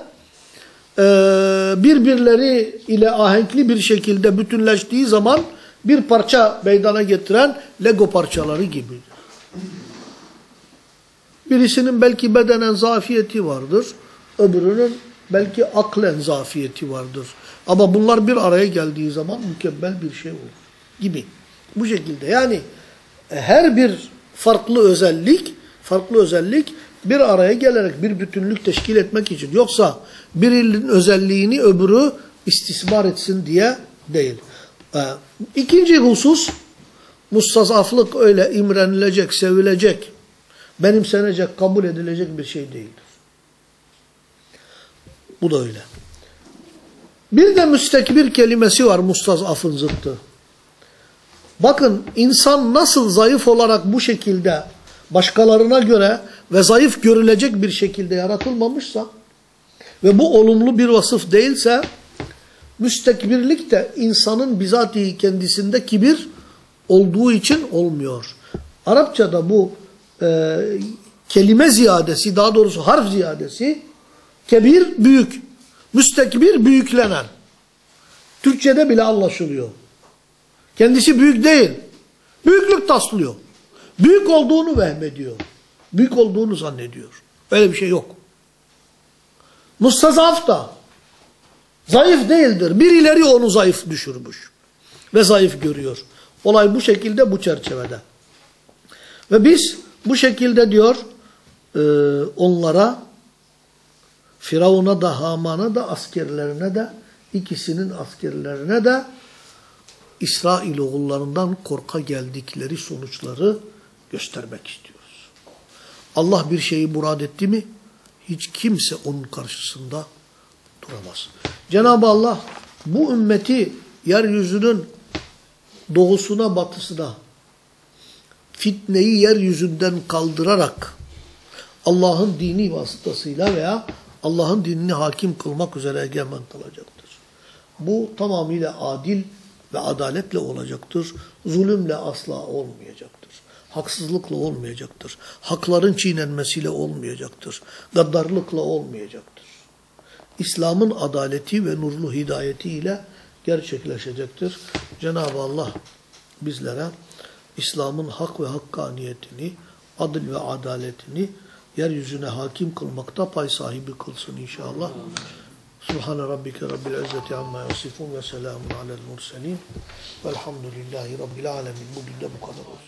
birbirleri ile ahenkli bir şekilde bütünleştiği zaman bir parça meydana getiren Lego parçaları gibidir. Birisinin belki bedenen zafiyeti vardır. Öbürünün belki aklen zafiyeti vardır. Ama bunlar bir araya geldiği zaman mükemmel bir şey olur. Gibi. Bu şekilde. Yani her bir farklı özellik, farklı özellik bir araya gelerek bir bütünlük teşkil etmek için. Yoksa birinin özelliğini öbürü istismar etsin diye değil. İkinci husus, mustazaflık öyle imrenilecek, sevilecek, benimsenecek, kabul edilecek bir şey değildir. Bu da öyle. Bir de müstekbir kelimesi var mustazafın zıttı. Bakın insan nasıl zayıf olarak bu şekilde başkalarına göre ve zayıf görülecek bir şekilde yaratılmamışsa ve bu olumlu bir vasıf değilse müstekbirlik de insanın bizatihi kendisinde kibir olduğu için olmuyor. Arapçada bu e, kelime ziyadesi, daha doğrusu harf ziyadesi, kebir büyük, müstekbir büyüklenen. Türkçede bile anlaşılıyor. Kendisi büyük değil. Büyüklük taslıyor. Büyük olduğunu vehmediyor. Büyük olduğunu zannediyor. Öyle bir şey yok. Mustazaf da zayıf değildir. Birileri onu zayıf düşürmüş. Ve zayıf görüyor. Olay bu şekilde, bu çerçevede. Ve biz bu şekilde diyor e, onlara Firavun'a da Haman'a da askerlerine de ikisinin askerlerine de İsrail oğullarından korka geldikleri sonuçları göstermek istiyoruz. Allah bir şeyi murad etti mi hiç kimse onun karşısında duramaz. Cenab-ı Allah bu ümmeti yeryüzünün doğusuna batısına fitneyi yeryüzünden kaldırarak Allah'ın dini vasıtasıyla veya Allah'ın dinini hakim kılmak üzere egemen kılacaktır. Bu tamamıyla adil ve adaletle olacaktır. Zulümle asla olmayacaktır. Haksızlıkla olmayacaktır. Hakların çiğnenmesiyle olmayacaktır. Gaddarlıkla olmayacaktır. İslam'ın adaleti ve nurlu hidayetiyle gerçekleşecektir. Cenab-ı Allah bizlere İslam'ın hak ve hakkaniyetini, adil ve adaletini yeryüzüne hakim kılmakta pay sahibi kılsın inşallah. Subhane rabbike rabbil izzeti amma yasifun ve selamun alel murselin velhamdülillahi rabbil alemin. Bugün de bu kadar olsun.